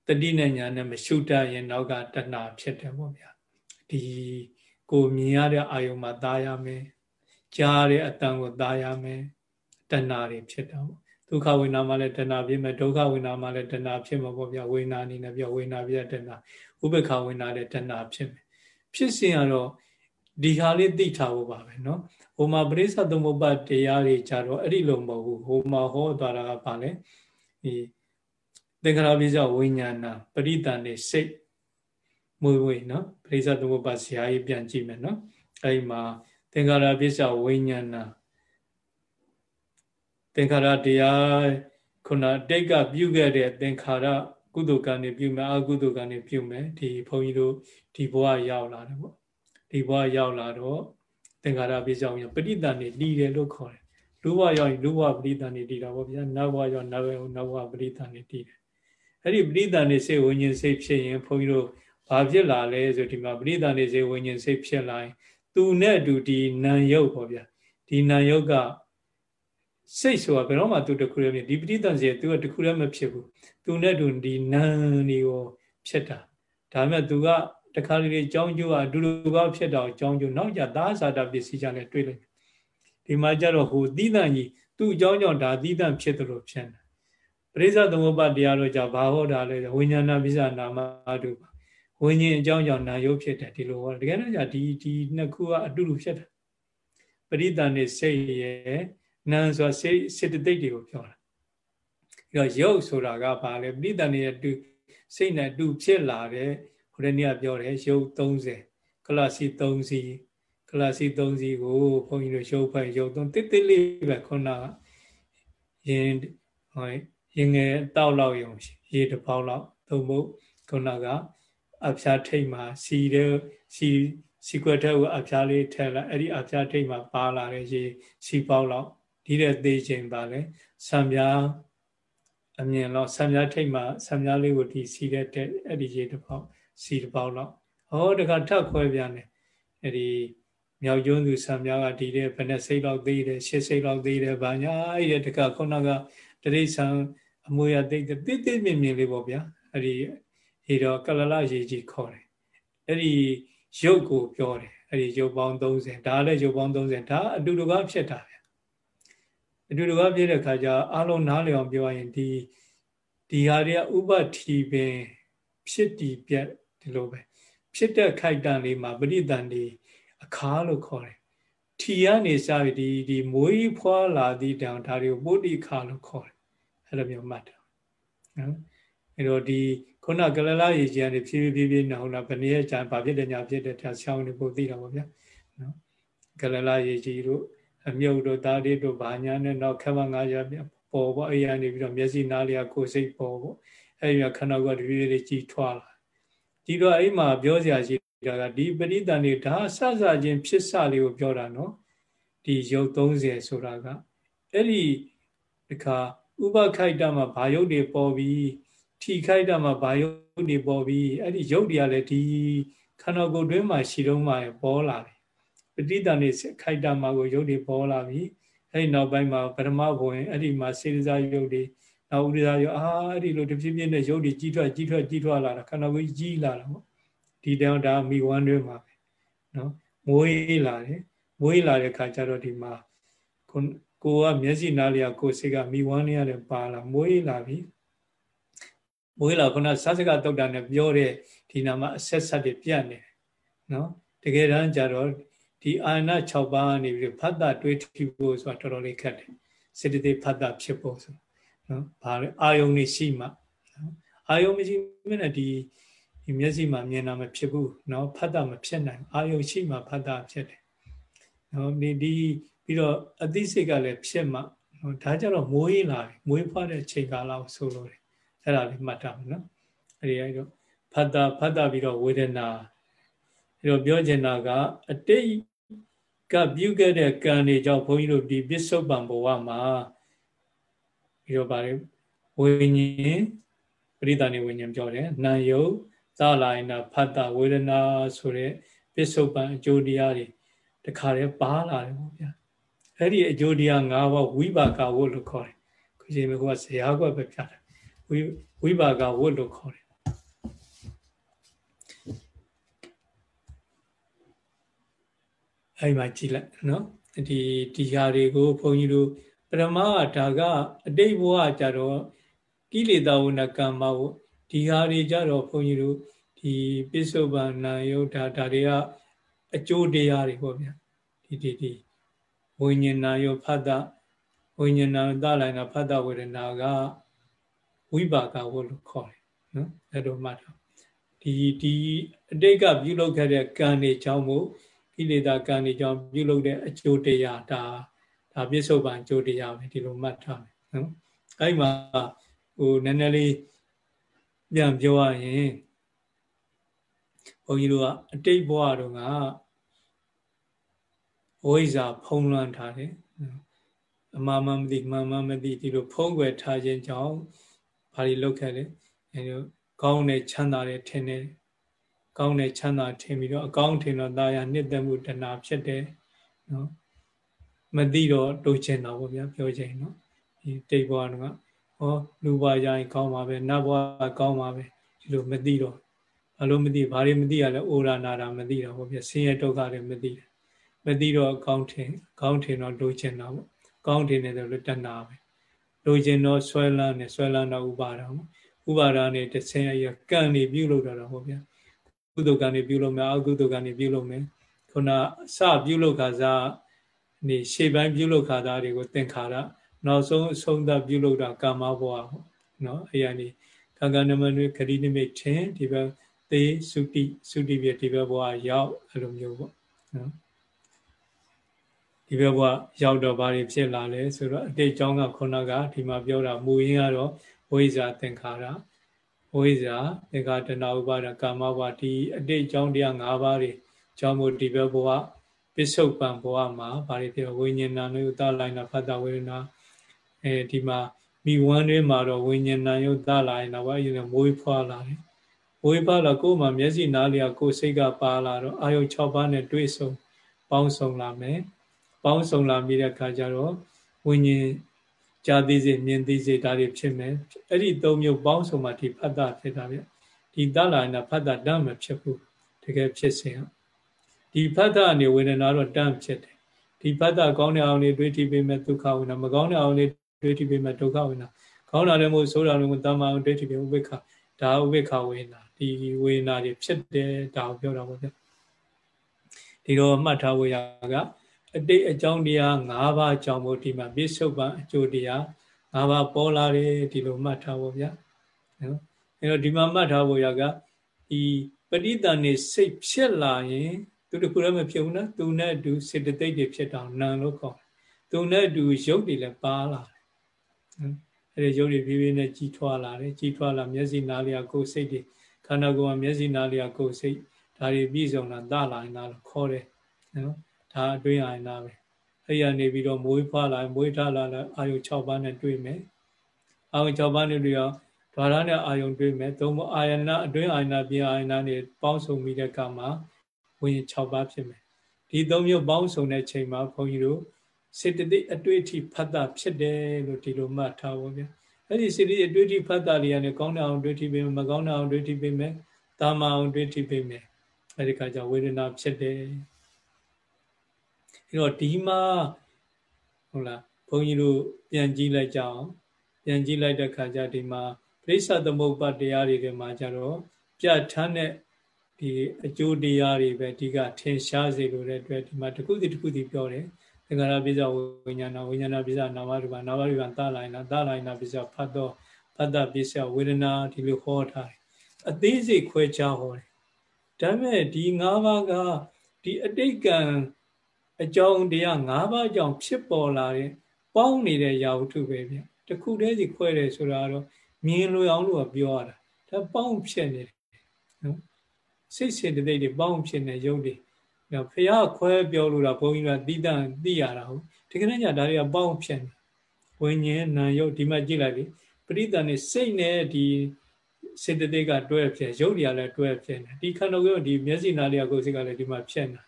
ကတတိနဲ့ညာနဲ့မရှုတတ်ရင်နောက်ကတဏှာဖြစ်တယ်ပေါ့ဗျာ။ဒီကိုမြင်ရတဲ့အာယုံမှာသားရမယ်ကြားတဲ့အတန်ကိုသားရမယ်တဏှာတွေဖြစ်တာပေါ့ ဒုက္ခဝေဒနာမှာလည်းတဏှာဖြစ်မယ်ဒုက္ခဝေဒနာမှာလည်းတဏှာဖြစ်မှာပေါ့ဗျာဝေဒနာအနေနဲ့ပြောဝေဒနာပြတဏှာဥပ္ပခဝေဒနာလည်းတဏှာဖြစ်မယ်ဖြစ်စဉ်ကတော့ဒီဟာလေးသိထားဖို့ပါပဲเนาะဟိုမှာပရိစ္ဆသမုပ္ပါတရားတွေကြတော့အဲ့ဒီလိုမဟုတ်ဘူးဟိုမှာဟောသွားတာကပါလဲဒီသင်္ခါရပိစ္ဆဝိညာဏပရိတန်နေစိတ်မွေဝေနော်ပရိစ္ဆသမုပ္ပါဇာကြီးပြန်ကြည့်မယ်နော်အဲဒီမှာသင်္ခါရပစ္စဝိညာဏ သင်္ခါရတရားခုနတိတ်ကပြုခဲ့တဲ့သင်္ခါရကုသိုလ်ကံနေပြုမယ်အကုသိုလ်ကံနေပြုမယ်ဒီဘုန်းကြီးတို့ဒီဘဝရောက်လာတယ်ပေါ့ဒီဘဝရောက်လာတော့သင်္ခါရပစ္စဝိညာဏပရိတန်နေတည်တယ်လို့ခေါ်တယ်လူဘဝရောက်ရင်လူဘဝပရိတန်နေတည်တာပေါ့ဗျာနတ်ဘဝရောက်နတ်ဘဝနတ်ဘဝပရိတန်နေတည်တယ်အဲ့ဒီပရိတန်နေစိတ်ဝိညာဉ်စိတ်ဖြစ်ရင်ဘုန်းကြီးတို့ဘာဖြစ်လာလဲဆိုဒီမှာပရိသန်နေစေဝိညာဉ်စိတ်ဖြစ်လာရင်သူနဲ့အတူဒီနာယုတ်ပေါ့ဗျာဒီနာယုတ်က စိတ်ဆိုတာဘယ်တော့မှသူတခုလည်းမဖြစ်ဒီပရိသန်စေသူကတခုလည်းမဖြစ်ဘူးသူနဲ့တူဒီနာနေကိုဖြစ်တာဒါပေမဲ့သူကတခါလေကြောင်းကျိုးကအတူတူကဖြစ်တာကြောင်းကျိုးနောက်ကြသာသာတာပစ္စည်းကြလည်းတွေ့လိုက်ဒီမှာကြတော့ဟိုသီးသန့်ကြီးသူ့အကြောင်းကြောင့်ဒါသီးသန့်ဖြစ်တယ်လို့ဖြစ်တယ်ပရိစ္ဆသမုပ္ပါတရားတော့じゃဘာဟောတာလဲဝိညာဏပိစ္ဆနာမတုပါဝိညာဉ်အကြောင်းကြောင့်နာယုတ်ဖြစ်တယ်ဒီလိုဟောတကယ်တော့じゃဒီဒီနှစ်ခုကအတူတူဖြစ်တယ်ပရိသန်နေစိတ်ရဲ့ နာဆိုစိတ်စေတသိက်တွေကိုပြောတာအဲတော့ယုတ်ဆိုတာကဘာလဲပရိသန်နေရဲ့တူစိတ်နဲ့တူဖြစ်လာတဲ့ဟိုတနေ့ကပြောတယ်ယုတ်30ကလစီ3စီကလစီ3စီကိုဘုန်းကြီးတို့ရုပ်ဖိုင်ရုပ်သုံးတစ်တစ်လေးပဲခုနကရင်ဟိုရင်ငယ်တောက်လောက်ရုံရေတစ်ပေါက်လောက်သို့မဟုတ်ခုနကအဖျားထိတ်မှာစီတဲ့စီစီကွက်တဲ့ကိုအဖျားလေးထည့်လိုက်အဲ့ဒီအဖျားထိတ်မှာပါလာတဲ့ရေစီပေါက်လောက် ဒီတဲ့သေးချိန်ပါလဲဆံပြားအမြင်လောက်ဆံပြားထိတ်မှာဆံပြားလေးကိုဒီစီတဲ့တဲ့အဲ့ဒီရေတစ်ပေါက်စီတစ်ပေါက်လောက်ဟောတခါထပ်ခွဲပြန်တယ်အဲ့ဒီမြောက်ကျွန်းသူဆံပြားကဒီတဲ့ဘယ်နဲ့စိတ်လောက်သေးတယ်ရှစ်စိတ်လောက်သေးတယ်ဗာညာအဲ့ဒီတခါခုနကတရိษံအမွေရသိတဲ့တိတိမြင်မြင်လေးပေါ့ဗျာအဲ့ဒီရေတော့ကလလရေကြီးခေါ်တယ်အဲ့ဒီရုပ်ကိုပြောတယ်အဲ့ဒီရုပ်ပေါင်း30ဒါလည်းရုပ်ပေါင်း30ဒါအတူတူကဖြစ်တာဗျ အတူတူကဖြစ်တဲ့ခါကျအလုံးနားလည်အောင်ပြောရရင်ဒီဒီဟာတွေကဥပတိပင် ဖြစ်တည်ပြက်ဒီလိုပဲဖြစ်တဲ့ခိုက်တန်လေးမှာပရိသန်ဒီအခါလို့ခေါ်တယ်ထီကနေစပြီးဒီဒီမွေးဖွာလာသည့်တောင်ဒါတွေကိုပုဒ္တိခါလို့ခေါ်တယ်အဲ့လိုမျိုးမှတ်တယ်နော်အဲ့တော့ဒီခုနကလလရေကြီးကနေဖြည်းဖြည်းဖြည်းနောင်လာဘယ်နည်းကြာဘာဖြစ်တယ်ညာဖြစ်တယ်ဒါဆောင်းနေပို့သိတာပေါ့ဗျာနော်ကလလရေကြီးတို့ အမြုပ်တို့သားလေးတို့ဘာညာနဲ့တော့ခက်မငါရပေါ်ပေါ့အဲ့ရနေပြီးတော့မျက်စိနားလေးကကိုယ်စိတ်ပေါ်ပေါ့အဲ့ဒီခန္ဓာကိုယ်တဖြည်းဖြည်းကြီးထွားလာဒီတော့အဲ့မှာပြောစရာရှိတာကဒီပရိသန်တွေဒါဆဆချင်းဖြစ်စလေးကိုပြောတာနော်ဒီရုပ်30ဆိုတာကအဲ့ဒီတခါဥပခိုက်တမှာဘာရုပ်တွေပေါ်ပြီးထိခိုက်တာမှဘာယုတ်တွေပေါ်ပြီးအဲ့ဒီယုတ်တွေကလည်းဒီခန္ဓာကိုယ်တွင်းမှာရှိတော့မှပေါ်လာတယ် ပဋိသန္ဓေခိုက်တာမှကိုယုတ်တွေပေါ်လာပြီအဲ့ဒီနောက်ပိုင်းမှာပရမဘဝင်အဲ့ဒီမှာစေတစာယုတ်တွေနောက်ဥဒ္ဒရာယုတ်အာအဲ့ဒီလိုတဖြည်းဖြည်းနဲ့ယုတ်တွေကြီးထွားကြီးထွားကြီးထွားလာတာခန္ဓာကိုယ်ကြီးလာတာပေါ့ဒီတောင်ဒါမိဝမ်းတွင်းမှာပဲနော်မွေးလာတယ်မွေးလာတဲ့ခါကျတော့ဒီမှာကိုကိုကမျက်စိနားလျာကိုစိတ်ကမိဝမ်းနေရတယ်ပါလာမွေးလာပြီမွေးလာခုနစသကတုတ်တာနဲ့ပြောတဲ့ဒီနာမှာအဆက်ဆက်တွေပြတ်နေတယ်နော်တကယ်တမ်းကျတော့ ဒီအာဏ6ပါးကနေပြီးဖတ်တာတွေးထီဖို့ဆိုတာတော်တော်လေးခက်တယ်စေတသိက်ဖတ်တာဖြစ်ဖို့ဆိုနော်ဘာလဲအာယုံနေရှိမှနော်အာယုံမရှိမနဲ့ဒီဒီမျက်စိမှာမြင်တာမဖြစ်ဘူးနော်ဖတ်တာမဖြစ်နိုင်အာယုံရှိမှဖတ်တာဖြစ်တယ်နော်ဒီဒီပြီးတော့အသိစိတ်ကလည်းဖြစ်မှနော်ဒါကြတော့မွေးလာတယ်မွေးဖွားတဲ့ချိန်ကာလကိုဆိုလို့တယ်အဲ့ဒါလေးမှတ်ထားမယ်နော်အဲ့ဒီအဲ့တော့ဖတ်တာဖတ်တာပြီးတော့ဝေဒနာ အဲ့တော့ပြောချင်တာကအတိတ်ကပြုခဲ့တဲ့ကံတွေကြောင့်ဘုန်းကြီးတို့ဒီပစ္စုပန်ဘဝမှာပြီးတော့ဗါလေဝိညာဉ်ပရိသဏိဝိညာဉ်ပြောတယ်နာယုတ်သာလာယနာဖတ်တာဝေဒနာဆိုတဲ့ပစ္စုပန်အကျိုးတရားတွေတခါတည်းပါလာတယ်ပေါ့ဗျာအဲ့ဒီအကျိုးတရား၅ပါးဝိပါကဝတ်လို့ခေါ်တယ်ခုချိန်ကဇရာကွက်ပဲပြတယ်ဝိဝိပါကဝတ်လို့ခေါ်တယ် အဲ့မှာကြည့်လိုက်နော်ဒီဒီဟာတွေကိုဘုန်းကြီးတို့ပရမဒါကအတိတ်ဘဝကြတော့ကိလေသာဝဏကမ္မဝဒီဟာတွေကြတော့ဘုန်းကြီးတို့ဒီပိစုပန်နာယုဒါဒါတွေကအကျိုးတရားတွေပေါ့ဗျာဒီဒီဒီဝိညာဏယောဖတ်တာဝိညာဏသလိုင်းနာဖတ်တာဝေဒနာကဝိပါကဝလို့ခေါ်တယ်နော်အဲ့လိုမှတ်တော့ဒီဒီအတိတ်ကပြုလုပ်ခဲ့တဲ့ကံတွေကြောင့်မို့ ကိလေသာကံတွေကြောင့်ပြုလုပ်တဲ့အကျိုးတရားဒါဒါပြစ္ဆုတ်ပံအကျိုးတရားပဲဒီလိုမှတ်ထားမယ်နော်အဲ့မှာဟိုနည်းနည်းလေးပြန်ပြောရရင်ဘုန်းကြီးတို့ကအတိတ်ဘဝတုန်းကဝိဇ္ဇာဖုံးလွှမ်းထားတယ်အမှန်မှမသိမှန်မှမသိဒီလိုဖုံးကွယ်ထားခြင်းကြောင့်ဘာတွေလုပ်ခဲ့လဲအဲလိုကောင်းတဲ့ချမ်းသာတဲ့ထင်တယ် ကောင်းတဲ့ချမ်းသာထင်ပြီးတော့အကောင်းထင်တော့တာယာနှစ်သက်မှုတဏှာဖြစ်တယ်နော်မသိတော့တိုးချင်တော့ဗောဗျာပြောချင်နော်ဒီတိတ်ဘဝကဟောလူဘဝရရင်ကောင်းပါပဲနတ်ဘဝကောင်းပါပဲဒီလိုမသိတော့ဘာလို့မသိဘာတွေမသိရလဲအိုရာနာတာမသိတော့ဗောဗျာဆင်းရဲဒုက္ခတွေမသိတယ်မသိတော့ကောင်းထင်ကောင်းထင်တော့လိုချင်တာဗောကောင်းထင်တယ်ဆိုလို့တဏှာပဲလိုချင်တော့ဆွဲလန်းနေဆွဲလန်းတော့ဥပါဒံဥပါဒာနဲ့တဆင်းရကံနေပြုလုပ်တော့ဗောဗျာ ကုသိုလ်ကံနေပြုလုပ်မယ်အကုသိုလ်ကံနေပြုလုပ်မယ်ခုနစပြုလုပ်ခါစားနေရှေ့ပိုင်းပြုလုပ်ခါသားတွေကိုသင်္ခါရနောက်ဆုံးအဆုံးသတ်ပြုလုပ်တာကာမဘဝပေါ့နော်အဲ့ရနေကံကံနမနွေခရီးနိမိတ်ထင်ဒီဘက်သေစုတိစုတိပြဒီဘက်ဘဝရောက်အဲ့လိုမျိုးပေါ့နော်ဒီဘက်ဘဝရောက်တော့ဘာတွေဖြစ်လာလဲဆိုတော့အတိတ်ကြောင်းကခုနကဒီမှာပြောတာမူရင်းကတော့ဝိဇ္ဇာသင်္ခါရ ဝိဇ္ဇာသင်္ခါတဏှာဥပါဒကာမဘဝဒီအတိတ်ကြောင်းတရား၅ပါးတွေကြောင့်မို့ဒီဘက်ဘဝပစ္စုပန်ဘဝမှာဘာတွေဖြစ်ဝိညာဏနုသလိုင်းနာဖတ်တာဝေဒနာအဲဒီမှာမိဝမ်းတွင်းမှာတော့ဝိညာဏယုသလိုင်းနာဘာယူနေမွေးဖွားလာတယ်မွေးဖွားလာကိုယ်မှာမျက်စိနားလျာကိုယ်စိတ်ကပါလာတော့အာယု6ပါးနဲ့တွေ့ဆုံပေါင်းဆုံလာမယ်ပေါင်းဆုံလာပြီးတဲ့အခါကျတော့ဝိညာဉ် ကြာသိစေမြင်သိစေဒါတွေဖြစ်မယ်အဲ့ဒီသုံးမျိုးပေါင်းဆုံမှဒီဖတ်တာဖြစ်တာဗျဒီသလိုင်းနာဖတ်တာတတ်မဖြစ်ဘူးတကယ်ဖြစ်စဉ်ဒီဖတ်တာအနေဝေဒနာတော့တန့်ဖြစ်တယ်ဒီဖတ်တာကောင်းတဲ့အောင်လေးတွေးကြည့်ပေးမဲ့ဒုက္ခဝေဒနာမကောင်းတဲ့အောင်လေးတွေးကြည့်ပေးမဲ့ဒုက္ခဝေဒနာကောင်းတာလည်းမဟုတ်ဆိုးတာလည်းမဟုတ်တမန်တွေးကြည့်ပေးဥပိ္ပခဒါဥပိ္ပခဝေဒနာဒီဝေဒနာတွေဖြစ်တယ်ဒါကိုပြောတာပေါ့ဗျဒီတော့မှတ်ထားဖို့ရက အတိတ်အကြောင်းတရား၅ပါးအကြောင်းမို့ဒီမှာပြစ္ဆုတ်ပံအကျိုးတရား၅ပါးပေါ်လာတယ်ဒီလိုမှတ်ထားဖို့ဗျာနော်အဲတော့ဒီမှာမှတ်ထားဖို့ရကဒီပဋိသန္ဓေစိတ်ဖြစ်လာရင်သူတခုလည်းမဖြစ်ဘူးနော်သူနဲ့အတူစေတသိက်တွေဖြစ်တောင်နံလို့ခေါ်သူနဲ့အတူရုပ်တွေလည်းပါလာတယ်အဲဒီရုပ်တွေဖြည်းဖြည်းနဲ့ကြီးထွားလာတယ်ကြီးထွားလာမျက်စိနားလျာကိုယ်စိတ်တွေခန္ဓာကိုယ်ကမျက်စိနားလျာကိုယ်စိတ်ဒါတွေပြည့်စုံလာတလာရင်တော့ခေါ်တယ်နော် ဒါအတွင်းအာရဏပဲအဲ့ရနေပြီးတော့မွေးဖွားလာမွေးထားလာအာယု6ပါးနဲ့တွေ့မယ်အာယု6ပါးနဲ့တွေ့ရောဓာရနဲ့အာယုံတွေ့မယ်သုံးမအာယနာအတွင်းအာယနာပြင်အာယနာတွေပေါင်းစုံပြီးတဲ့အခါမှာဝိညာဉ်6ပါးဖြစ်မယ်ဒီသုံးမျိုးပေါင်းစုံတဲ့ချိန်မှာဘုန်းကြီးတို့စေတသိက်အတွေ့အထိဖတ်တာဖြစ်တယ်လို့ဒီလိုမှတ်ထားပါဗျာအဲ့ဒီစေတသိက်အတွေ့အထိဖတ်တာလေးကနေကောင်းတဲ့အောင်တွေ့ထိပေးမယ်မကောင်းတဲ့အောင်တွေ့ထိပေးမယ်တာမအောင်တွေ့ထိပိမယ်အဲဒီခါကျဝေဒနာဖြစ်တယ် အဲတော့ဒီမှာဟုတ်လားဘုန်းကြီးတို့ပြန်ကြည့်လိုက်ကြအောင်ပြန်ကြည့်လိုက်တဲ့ခါကျဒီမှာပြိဿသမုပ္ပါတရားတွေထဲမှာကျတော့ပြဋ္ဌာန်းတဲ့ဒီအကျိုးတရားတွေပဲအဓိကထင်ရှားစေလိုတဲ့အတွက်ဒီမှာတစ်ခုစီတစ်ခုစီပြောတယ်သင်္ခါရပိစ္ဆဝိညာဏဝိညာဏပိစ္ဆနာမရူပနာမရူပသလိုင်းနာသလိုင်းနာပိစ္ဆဖတ်တော့ဖတ်တာပိစ္ဆဝေဒနာဒီလိုဟောထားတယ်အသေးစိတ်ခွဲခြားဟောတယ်ဒါပေမဲ့ဒီ၅ပါးကဒီအတိတ်ကံ အကြောင်းတရား၅ပါးကြောင့်ဖြစ်ပေါ်လာတဲ့ပေါင်းနေတဲ့ရာဝတ္ထုပဲဗျတခုတည်းစီခွဲတယ်ဆိုတာတော့မြင်လို့အောင်လို့ပြောရတာဒါပေါင်းဖြစ်နေတယ်နော်စိတ်စေတသိက်တွေပေါင်းဖြစ်နေရုပ်တွေဖះခွဲပြောလို့တာဘုန်းကြီးကတိတန်သိရတာဟုတ်တကယ်တမ်းကျဒါတွေကပေါင်းဖြစ်နေဝိညာဉ်နာယုတ်ဒီမှာကြည့်လိုက်လေပရိသန်နေစိတ်နဲ့ဒီစေတသိက်ကတွဲဖြစ်ရုပ်တွေကလည်းတွဲဖြစ်နေဒီခန္ဓာကိုယ်ဒီမျက်စိနားလေးကိုယ်စိတ်ကလည်းဒီမှာဖြစ်နေ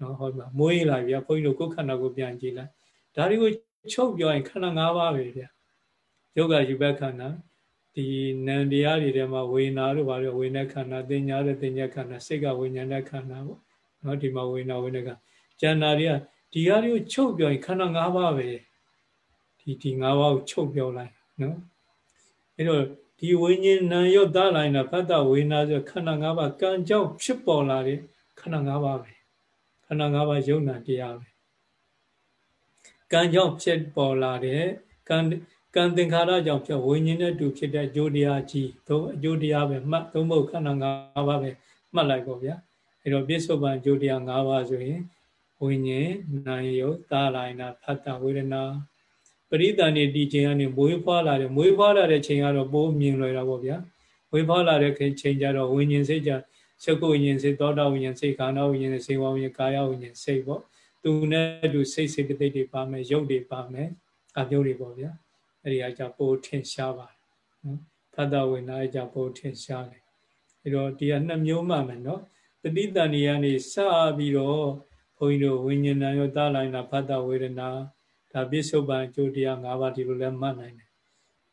နော်ဟုတ်ပါမွေးလာပြီဘုန်းကြီးတို့ကိုယ်ခန္ဓာကိုပြန်ကြည့်လိုက်ဒါတွေကိုချုပ်ပြောရင်ခန္ဓာ၅ပါးပဲဗျယုတ်ကယူဘက်ခန္ဓာဒီနံတရားတွေထဲမှာဝေနာတို့ဘာလို့ဝေနခန္ဓာတင်ညာတဲ့တင်ညာခန္ဓာစိတ်ကဝိညာဉ်တဲ့ခန္ဓာပေါ့နော်ဒီမှာဝေနာဝေနကကျန်တာတွေကဒီဟာတွေကိုချုပ်ပြောရင်ခန္ဓာ၅ပါးပဲဒီဒီ၅ပါးကိုချုပ်ပြောလိုက်နော်အဲ့တော့ဒီဝိညာဉ်နာရောသားလိုက်တာဖတ်တာဝေနာဆိုခန္ဓာ၅ပါးကံကြောင့်ဖြစ်ပေါ်လာတဲ့ခန္ဓာ၅ပါးပဲ ခန္ဓာ၅ပါးယုံနာတရားပဲကံကြောင့်ဖြစ်ပေါ်လာတဲ့ကံကံသင်္ခါရကြောင့်ဖြစ်ဝိညာဉ်နဲ့တူဖြစ်တဲ့အကျိုးတရားကြီးသုံးအကျိုးတရားပဲမှတ်သုံးဖို့ခန္ဓာ၅ပါးပဲမှတ်လိုက်ပေါ့ဗျာအဲတော့ပြစ္ဆုတ်ပံအကျိုးတရား၅ပါးဆိုရင်ဝိညာဉ်နာယုသာလိုင်းနာဖတ်တာဝေဒနာပရိသန်နေဒီချိန်ကနေမွေးဖွားလာတယ်မွေးဖွားလာတဲ့ချိန်ကတော့ပိုးမြင်လွယ်တာပေါ့ဗျာမွေးဖွားလာတဲ့ချိန်ကျတော့ဝိညာဉ်စိတ်ကြ သကုဝိညာဉ်စိတ်သောတာဝိညာဉ်စိတ်ခန္ဓာဝိညာဉ်စိတ်ဝဝိညာဉ်ကာယဝိညာဉ်စိတ်ပေါ့သူနဲ့တူစိတ်စိတ်တိတ်တွေပါမယ်ရုပ်တွေပါမယ်အမျိုးတွေပေါ့ဗျာအဲ့ဒီအကြပိုးထင်ရှားပါတယ်နော်ဖတ်တော်ဝိညာဉ်အကြပိုးထင်ရှားတယ်အဲ့တော့ဒီကနှစ်မျိုးမှမယ်နော်တတိတန်နေရနေစပြီးတော့ဘုန်းကြီးတို့ဝိညာဏရောတာလိုင်းတာဖတ်တော်ဝေဒနာဒါပြစ္ဆုတ်ပံအကျိုးတရား၅ပါးဒီလိုလဲမှတ်နိုင်တယ်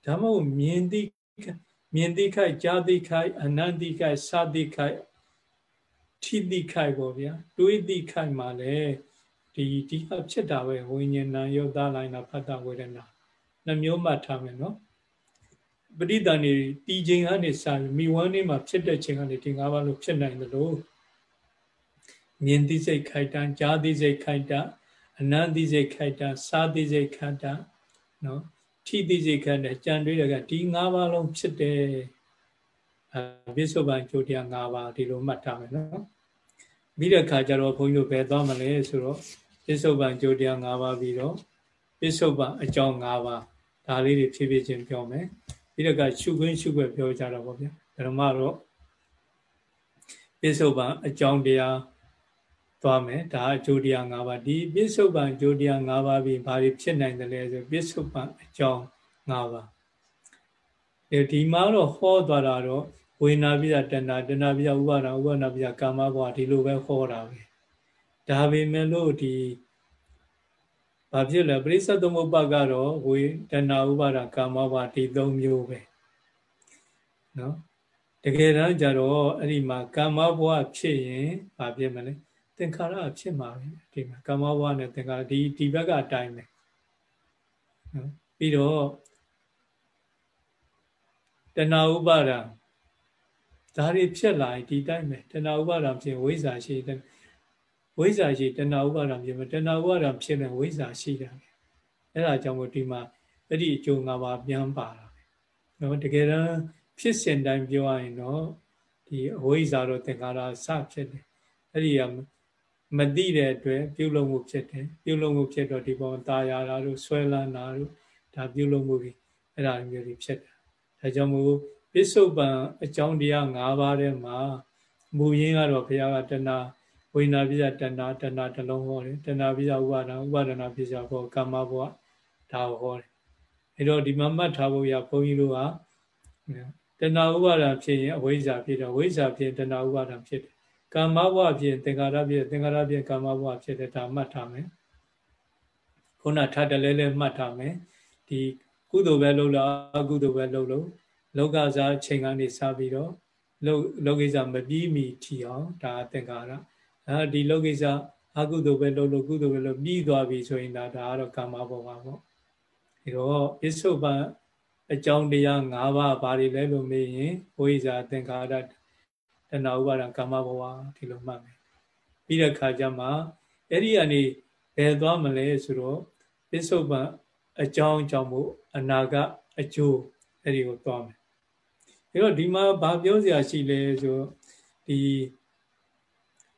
ဒါမှမဟုတ်မြင်သိမြင်သိခိုက်ကြားသိခိုက်အနန္တိခိုက်စသိခိုက် ထိသိခိုက်ပေါ့ဗျာတွေးသိခိုက်မှာလေဒီဒီကဖြစ်တာပဲဝိညာဏရောတာလိုင်းတာဖတ်တော်ဝေဒနာနှမျိုးမှတ်ထားမယ်နော်ပဋိသန္ဓေတီချိန်ကနေစပြီးမိဝမ်းလေးမှာဖြစ်တဲ့ချိန်ကနေဒီ၅ပါးလို့ဖြစ်နိုင်တယ်လို့မြင်သိစိတ်ခိုက်တာကြားသိစိတ်ခိုက်တာအနန္တိစိတ်ခိုက်တာစားသိစိတ်ခိုက်တာနော်ထိသိစိတ်ခိုက်တာကြံတွေးတယ်ကဒီ၅ပါးလုံးဖြစ်တယ်အ ပြစ္ဆုတ်ပံကျိုးတရား၅ပါးဒီလိုမှတ်ထားမယ်နော်ပြီးတဲ့အခါကျတော့ဘုန်းကြီးတို့ဘယ်သွားမလဲဆိုတော့ပြစ္ဆုတ်ပံကျိုးတရား၅ပါးပြီးတော့ပြစ္ဆုတ်ပံအကြောင်း၅ပါးဒါလေးတွေဖြည်းဖြည်းချင်းပြောမယ်ပြီးတော့ကရှုခွင်းရှုခွက်ပြောကြတော့ဗောဗျာဓမ္မတော့ပြစ္ဆုတ်ပံအကြောင်းတရားသွားမယ်ဒါအကျိုးတရား၅ပါးဒီပြစ္ဆုတ်ပံအကျိုးတရား၅ပါးပြီးဘာတွေဖြစ်နိုင်တယ်လဲဆိုပြစ္ဆုတ်ပံအကြောင်း၅ပါးဒီမှာတော့ဟောသွားတာတော့ ဝေနာပိယတဏ္ဍတဏ္ဍပိယဥပါဒဥပါဒပိယကာမဘဝဒီလိုပဲဟောတာပဲဒါပေမဲ့လို့ဒီဘာဖြစ်လဲပရိစ္ဆေသမုပ္ပါကတော့ဝေတဏှာဥပါဒကာမဘဝဒီ၃မျိုးပဲနော်တကယ်တမ်းကျတော့အဲ့ဒီမှာကာမဘဝဖြစ်ရင်ဘာဖြစ်မလဲသင်္ခါရဖြစ်မှာပဲဒီမှာကာမဘဝနဲ့သင်္ခါရဒီဒီဘက်ကအတိုင်းပဲနော်ပြီးတော့တဏှာဥပါဒ ဒါတွေဖြစ်လာရင်ဒီတိုင်းပဲတဏှာဥပါဒဖြစ်ဝိဇ္ဇာရှိတယ်ဝိဇ္ဇာရှိတဏှာဥပါဒံဖြစ်မှာတဏှာဥပါဒံဖြစ်တဲ့ဝိဇ္ဇာရှိတာပဲအဲ့ဒါကြောင့်မို့ဒီမှာအဲ့ဒီအကျိုး၅ပါးပြန်ပါတာပဲနော်တကယ်တော့ဖြစ်စဉ်တိုင်းပြောရရင်တော့ဒီအဝိဇ္ဇာတော့သင်္ခါရစဖြစ်တယ်အဲ့ဒီကမသိတဲ့အတွက်ပြုလုပ်မှုဖြစ်တယ်ပြုလုပ်မှုဖြစ်တော့ဒီပေါ်ตาရတာတို့ဆွဲလန်းတာတို့ဒါပြုလုပ်မှုတွေအဲ့ဒါမျိုးတွေဖြစ်တယ်ဒါကြောင့်မို့ ပစ္စုပန်အကြောင်းတရား၅ပါးထဲမှာမူရင်းကတော့ဘုရားကတဏှာဝိညာဉ်ပြဇတဏတဏတလုံးဟောတယ်တဏပြဇဥပါဒံဥပါဒနာပြဇဘောကာမဘောဒါကိုဟောတယ်အဲတော့ဒီမှာမှတ်ထားဖို့ရဘုန်းကြီးတို့ကတဏဥပါဒံဖြစ်ရင်အဝိဇ္ဇာဖြစ်တယ်ဝိဇ္ဇာဖြစ်တဏဥပါဒံဖြစ်တယ်ကာမဘဝဖြစ်သင်္ခါရဖြစ်သင်္ခါရဖြစ်ကာမဘဝဖြစ်တယ်ဒါမှတ်ထားမယ်ခုနထပ်တလဲလဲမှတ်ထားမယ်ဒီကုသိုလ်ပဲလုပ်လို့အကုသိုလ်ပဲလုပ်လို့ လောကစားချိန်ကနေစပြီးတော့လောလောကိစ္စမပြီးမီထီအောင်ဒါသင်္ခါရအဲဒီလောကိစ္စအကုသိုလ်ပဲလုပ်လို့ကုသိုလ်ပဲလုပ်ပြီးသွားပြီဆိုရင်ဒါဒါကတော့ကာမဘဝပေါ့ဒီတော့ပစ္စုပန်အကြောင်းတရား၅ပါးဘာတွေလဲလို့မေးရင်ဝိဇာသင်္ခါရတဏှာဥပါဒံကာမဘဝဒီလိုမှတ်မယ်ပြီးတဲ့ခါကျမှအဲ့ဒီကနေဘယ်သွားမလဲဆိုတော့ပစ္စုပန်အကြောင်းကြောင့်မို့အနာကအကျိုးအဲ့ဒီကိုသွားမယ် အဲတော့ဒီမှာဘာပြောစရာရှိလဲဆိုဒီ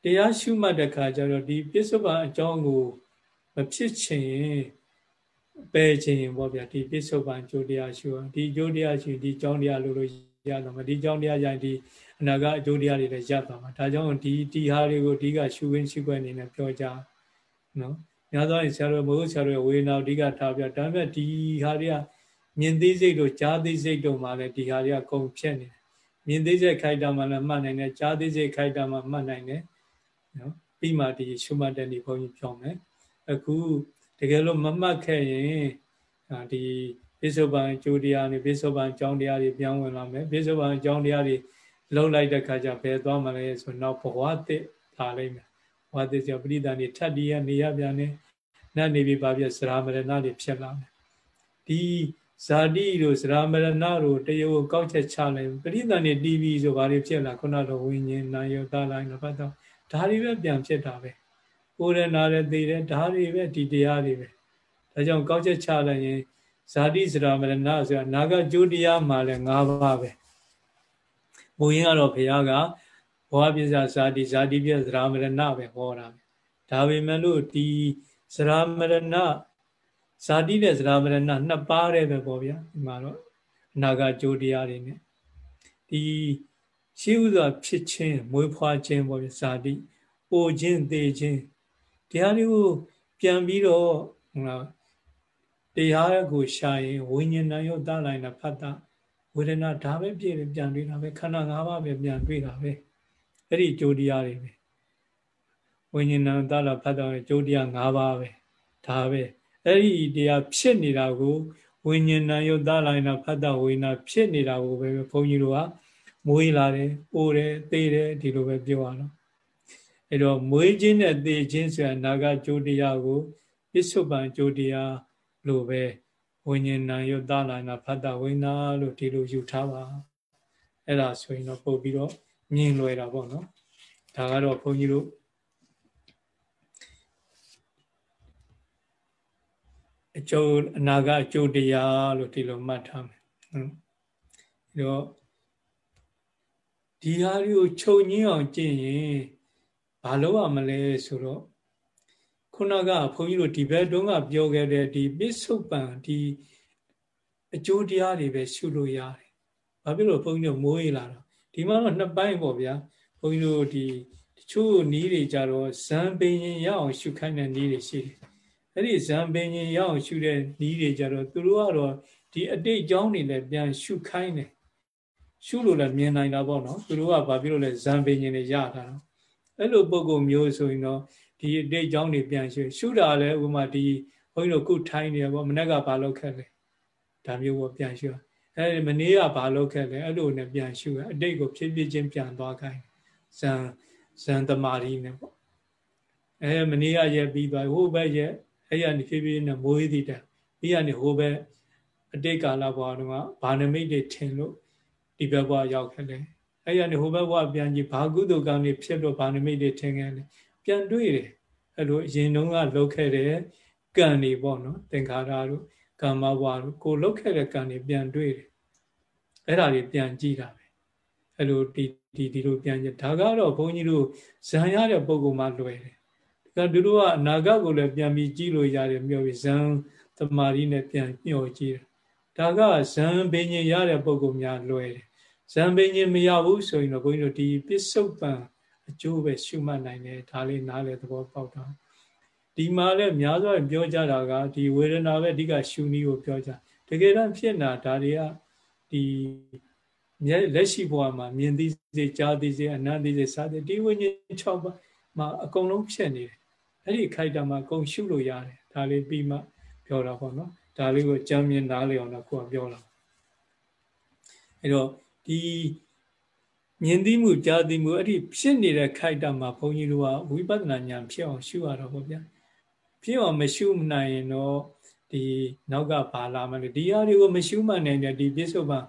တရားရှုမှတ်တဲ့ခါကျတော့ဒီပစ္စုပန်အကြောင်းကိုမဖြစ်ချင်ပယ်ချင်ပေါ့ဗျာဒီပစ္စုပန်ကျိုးတရားရှုဒီကျိုးတရားရှုဒီကြောင်းတရားလို့လို့ရတော့မဒီကြောင်းတရားကြရင်ဒီအနာကအကျိုးတရားတွေလည်းရသွားမှာဒါကြောင့်ဒီဒီဟာတွေကိုအဓိကရှုရင်းရှုွက်အနေနဲ့ပြောကြနော်များသောရင်ဆရာတော်မဟုတ်ဆရာတော်ဝေနာအဓိကထားပြဒါပေမဲ့ဒီဟာတွေက မြင်သိစိတ်တို့ကြားသိစိတ်တို့မှလည်းဒီဟာတွေကကုန်ဖြစ်နေတယ်မြင်သိစိတ်ခိုက်တာမှလည်းမှတ်နိုင်တယ်ကြားသိစိတ်ခိုက်တာမှမှတ်နိုင်တယ်နော်ပြီးမှဒီရှုမှတ်တဲ့နေဘုန်းကြီးပြောမယ်အခုတကယ်လို့မမှတ်ခဲ့ရင်ဒီပိဿုပန်ကျိုးတရားနဲ့ပိဿုပန်အကြောင်းတရားတွေပြောင်းဝင်လာမယ်ပိဿုပန်အကြောင်းတရားတွေလုံးလိုက်တဲ့ခါကျဘယ်သွားမလဲဆိုတော့ဘဝတစ်လာလိမ့်မယ်ဘဝတစ်ကျပရိသန်တွေထပ်တည်းရနေရပြန်နေနတ်နေပြီပါပြစရာမရဏတွေဖြစ်လာမယ်ဒီ ဇာတိတို့စရာမရဏတို့တရုပ်ကောက်ချက်ချလိုက်ပရိသန်တွေတီးပြီးဆိုဘာတွေဖြစ်လာခုနတော့ဝိညာဉ်နာယောသလိုက်တော့ဘာတော့ဒါတွေပဲပြန်ဖြစ်တာပဲကိုယ်ရနာရသိတယ်ဒါတွေပဲဒီတရားတွေပဲဒါကြောင့်ကောက်ချက်ချလိုက်ရင်ဇာတိစရာမရဏဆိုတာနာဂကျိုးတရားမှလည်း၅ပါးပဲဘုရင်ကတော့ဘုရားကဘောပစ္စဇာတိဇာတိပြစရာမရဏပဲဟောတာပဲဒါပေမဲ့လို့ဒီစရာမရဏ ဇာတိနဲ့စရာမရဏနှစ်ပါးတဲ့ပဲပေါ့ဗျာဒီမှာတော့အနာဂတ်ကြိုးတရားတွေနဲ့ဒီရှိဥစွာဖြစ်ခြင်းမွေးဖွားခြင်းပေါ့ဗျာဇာတိပိုခြင်းသေခြင်းတရားတွေကိုပြန်ပြီးတော့ဟုတ်လားတရားကိုရှာရင်ဝိညာဉ်နဲ့ရောတလိုက်တာဖတ်တာဝေဒနာဒါပဲပြည့်ပြန်တွေ့တာပဲခန္ဓာ၅ပါးပဲပြန်တွေ့တာပဲအဲ့ဒီကြိုးတရားတွေပဲဝိညာဉ်နဲ့တလာဖတ်တာကြိုးတရား၅ပါးပဲဒါပဲ အဲ့ဒီတရားဖြစ်နေတာကိုဝိညာဉ်နဲ့ရောတလိုက်တာဖတ်တာဝိညာဉ်ဖြစ်နေတာကိုပဲဘုန်းကြီးတို့ကမွေးလာတယ်အိုးတယ်သေတယ်ဒီလိုပဲပြောရအောင်အဲ့တော့မွေးခြင်းနဲ့သေခြင်းဆိုတာနာဂကြိုးတရားကိုပစ္စုပန်ကြိုးတရားလို့ပဲဝိညာဉ်နာယုတလာနာဖတ်တာဝိနာလို့ဒီလိုယူထားပါအဲ့ဒါဆိုရင်တော့ပို့ပြီးတော့မြင်လွယ်တာပေါ့နော်ဒါကတော့ဘုန်းကြီးတို့ အကျိုးအနာကအကျိုးတရားလို့ဒီလိုမှတ်ထားမယ်ဟုတ်ပြီးတော့ဒီဟာတွေကိုချုပ်ငင်းအောင်ကျင့်ရင်ဘာလို့ရမလဲဆိုတော့ခုနကဘုန်းကြီးတို့ဒီဘက်တုန်းကပြောခဲ့တဲ့ဒီပစ္စုပန်ဒီအကျိုးတရားတွေပဲရှုလို့ရတယ်။ဘာဖြစ်လို့ဘုန်းကြီးတို့မိုးရလာတော့ဒီမှာတော့နှစ်ပိုင်းပေါ့ဗျာ။ဘုန်းကြီးတို့ဒီတချို့နီးတွေကြတော့ဇံပင်ရင်ရအောင်ရှုခိုင်းတဲ့နီးတွေရှိတယ်။ အဲ့ဒီဇံပင်ရင်ရအောင်ရှုတဲ့နီးတွေကြတော့သူတို့ကတော့ဒီအတိတ်အကြောင်းတွေလည်းပြန်ရှုခိုင်းတယ်။ရှုလို့လည်းမြင်နိုင်တာပေါ့နော်။သူတို့ကဘာဖြစ်လို့လဲဇံပင်ရင်တွေရတာတော့အဲ့လိုပုံကုမျိုးဆိုရင်တော့ဒီအတိတ်ကြောင်းတွေပြန်ရှုရှုတာလည်းဥပမာဒီဘုန်းကြီးတို့ခုထိုင်းနေရပေါ့မနေ့ကဘာလုပ်ခဲ့လဲဒါမျိုးပေါ့ပြန်ရှုအဲမနေ့ကဘာလုပ်ခဲ့လဲအဲ့လိုနဲ့ပြန်ရှုရအတိတ်ကိုဖြည်းဖြည်းချင်းပြန်သွားခိုင်းဇန်ဇန်သမารီနဲ့ပေါ့အဲမနေ့ကရက်ပြီးသွားဟိုဘက်ရက် အဲ့ရနေဖြည်းဖြည်းနဲ့မိုးသီးတယ်ပြီးရနေဟိုဘက်အတိတ်ကာလဘဝတုန်းကဘာနမိတ်တွေထင်လို့ဒီဘက်ဘဝရောက်ခဲ့တယ်အဲ့ရနေဟိုဘက်ဘဝပြန်ကြည့်ဘာကုသိုလ်ကံတွေဖြစ်လို့ဘာနမိတ်တွေထင်ခဲ့လဲပြန်တွေ့တယ်အဲ့လိုအရင်တုန်းကလုပ်ခဲ့တဲ့ကံတွေပေါ့နော်သင်္ခါရတို့ကာမဘဝတို့ကိုလုပ်ခဲ့တဲ့ကံတွေပြန်တွေ့တယ်အဲ့ဒါတွေပြန်ကြည့်တာပဲအဲ့လိုဒီဒီဒီလိုပြန်ကြည့်ဒါကတော့ဘုန်းကြီးတို့ဇံရတဲ့ပုံကောင်မှလွယ်တယ် ဒါကတို့ကအနာဂတ်ကိုလည်းပြန်ပြီးကြည့်လို့ရတယ်ပြောပြီးဇံတမာရီနဲ့ပြန်ညှော်ကြည့်တယ်ဒါကဇံဘိညာဉ်ရတဲ့ပုံကောင်များလွယ်တယ်ဇံဘိညာဉ်မရဘူးဆိုရင်တော့ဘုန်းကြီးတို့ဒီပစ္စုပန်အကျိုးပဲရှုမှတ်နိုင်တယ်ဒါလေးနားလေသဘောပေါက်တာဒီမှာလည်းများစွာပြောကြတာကဒီဝေဒနာပဲအဓိကရှုနည်းကိုပြောကြတကယ်တော့ဖြစ်တာဒါတွေကဒီလက်ရှိဘဝမှာမြင်သိစေကြားသိစေအနံ့သိစေစသည်ဒီဝိညာဉ်6ပါးမှာအကုန်လုံးဖြစ်နေတယ် အဲ့ဒီခိုက်တာမှာအကုန်ရှုလို့ရတယ်ဒါလေးပြီးမှပြောတာပေါ့နော်ဒါလေးကိုကြံမြင်နားလေအောင်တော့ကိုကပြောလာအဲ့တော့ဒီမြင်သိမှုကြားသိမှုအဲ့ဒီဖြစ်နေတဲ့ခိုက်တာမှာဘုန်းကြီးတို့ကဝိပဿနာဉာဏ်ဖြစ်အောင်ရှုရတော့ဗောဗျာဖြစ်အောင်မရှုနိုင်ရင်တော့ဒီနောက်ကဘာလာမလဲဒီဟာတွေကိုမရှုမှနိုင်တဲ့ဒီပြစ္ဆုတ်ပံ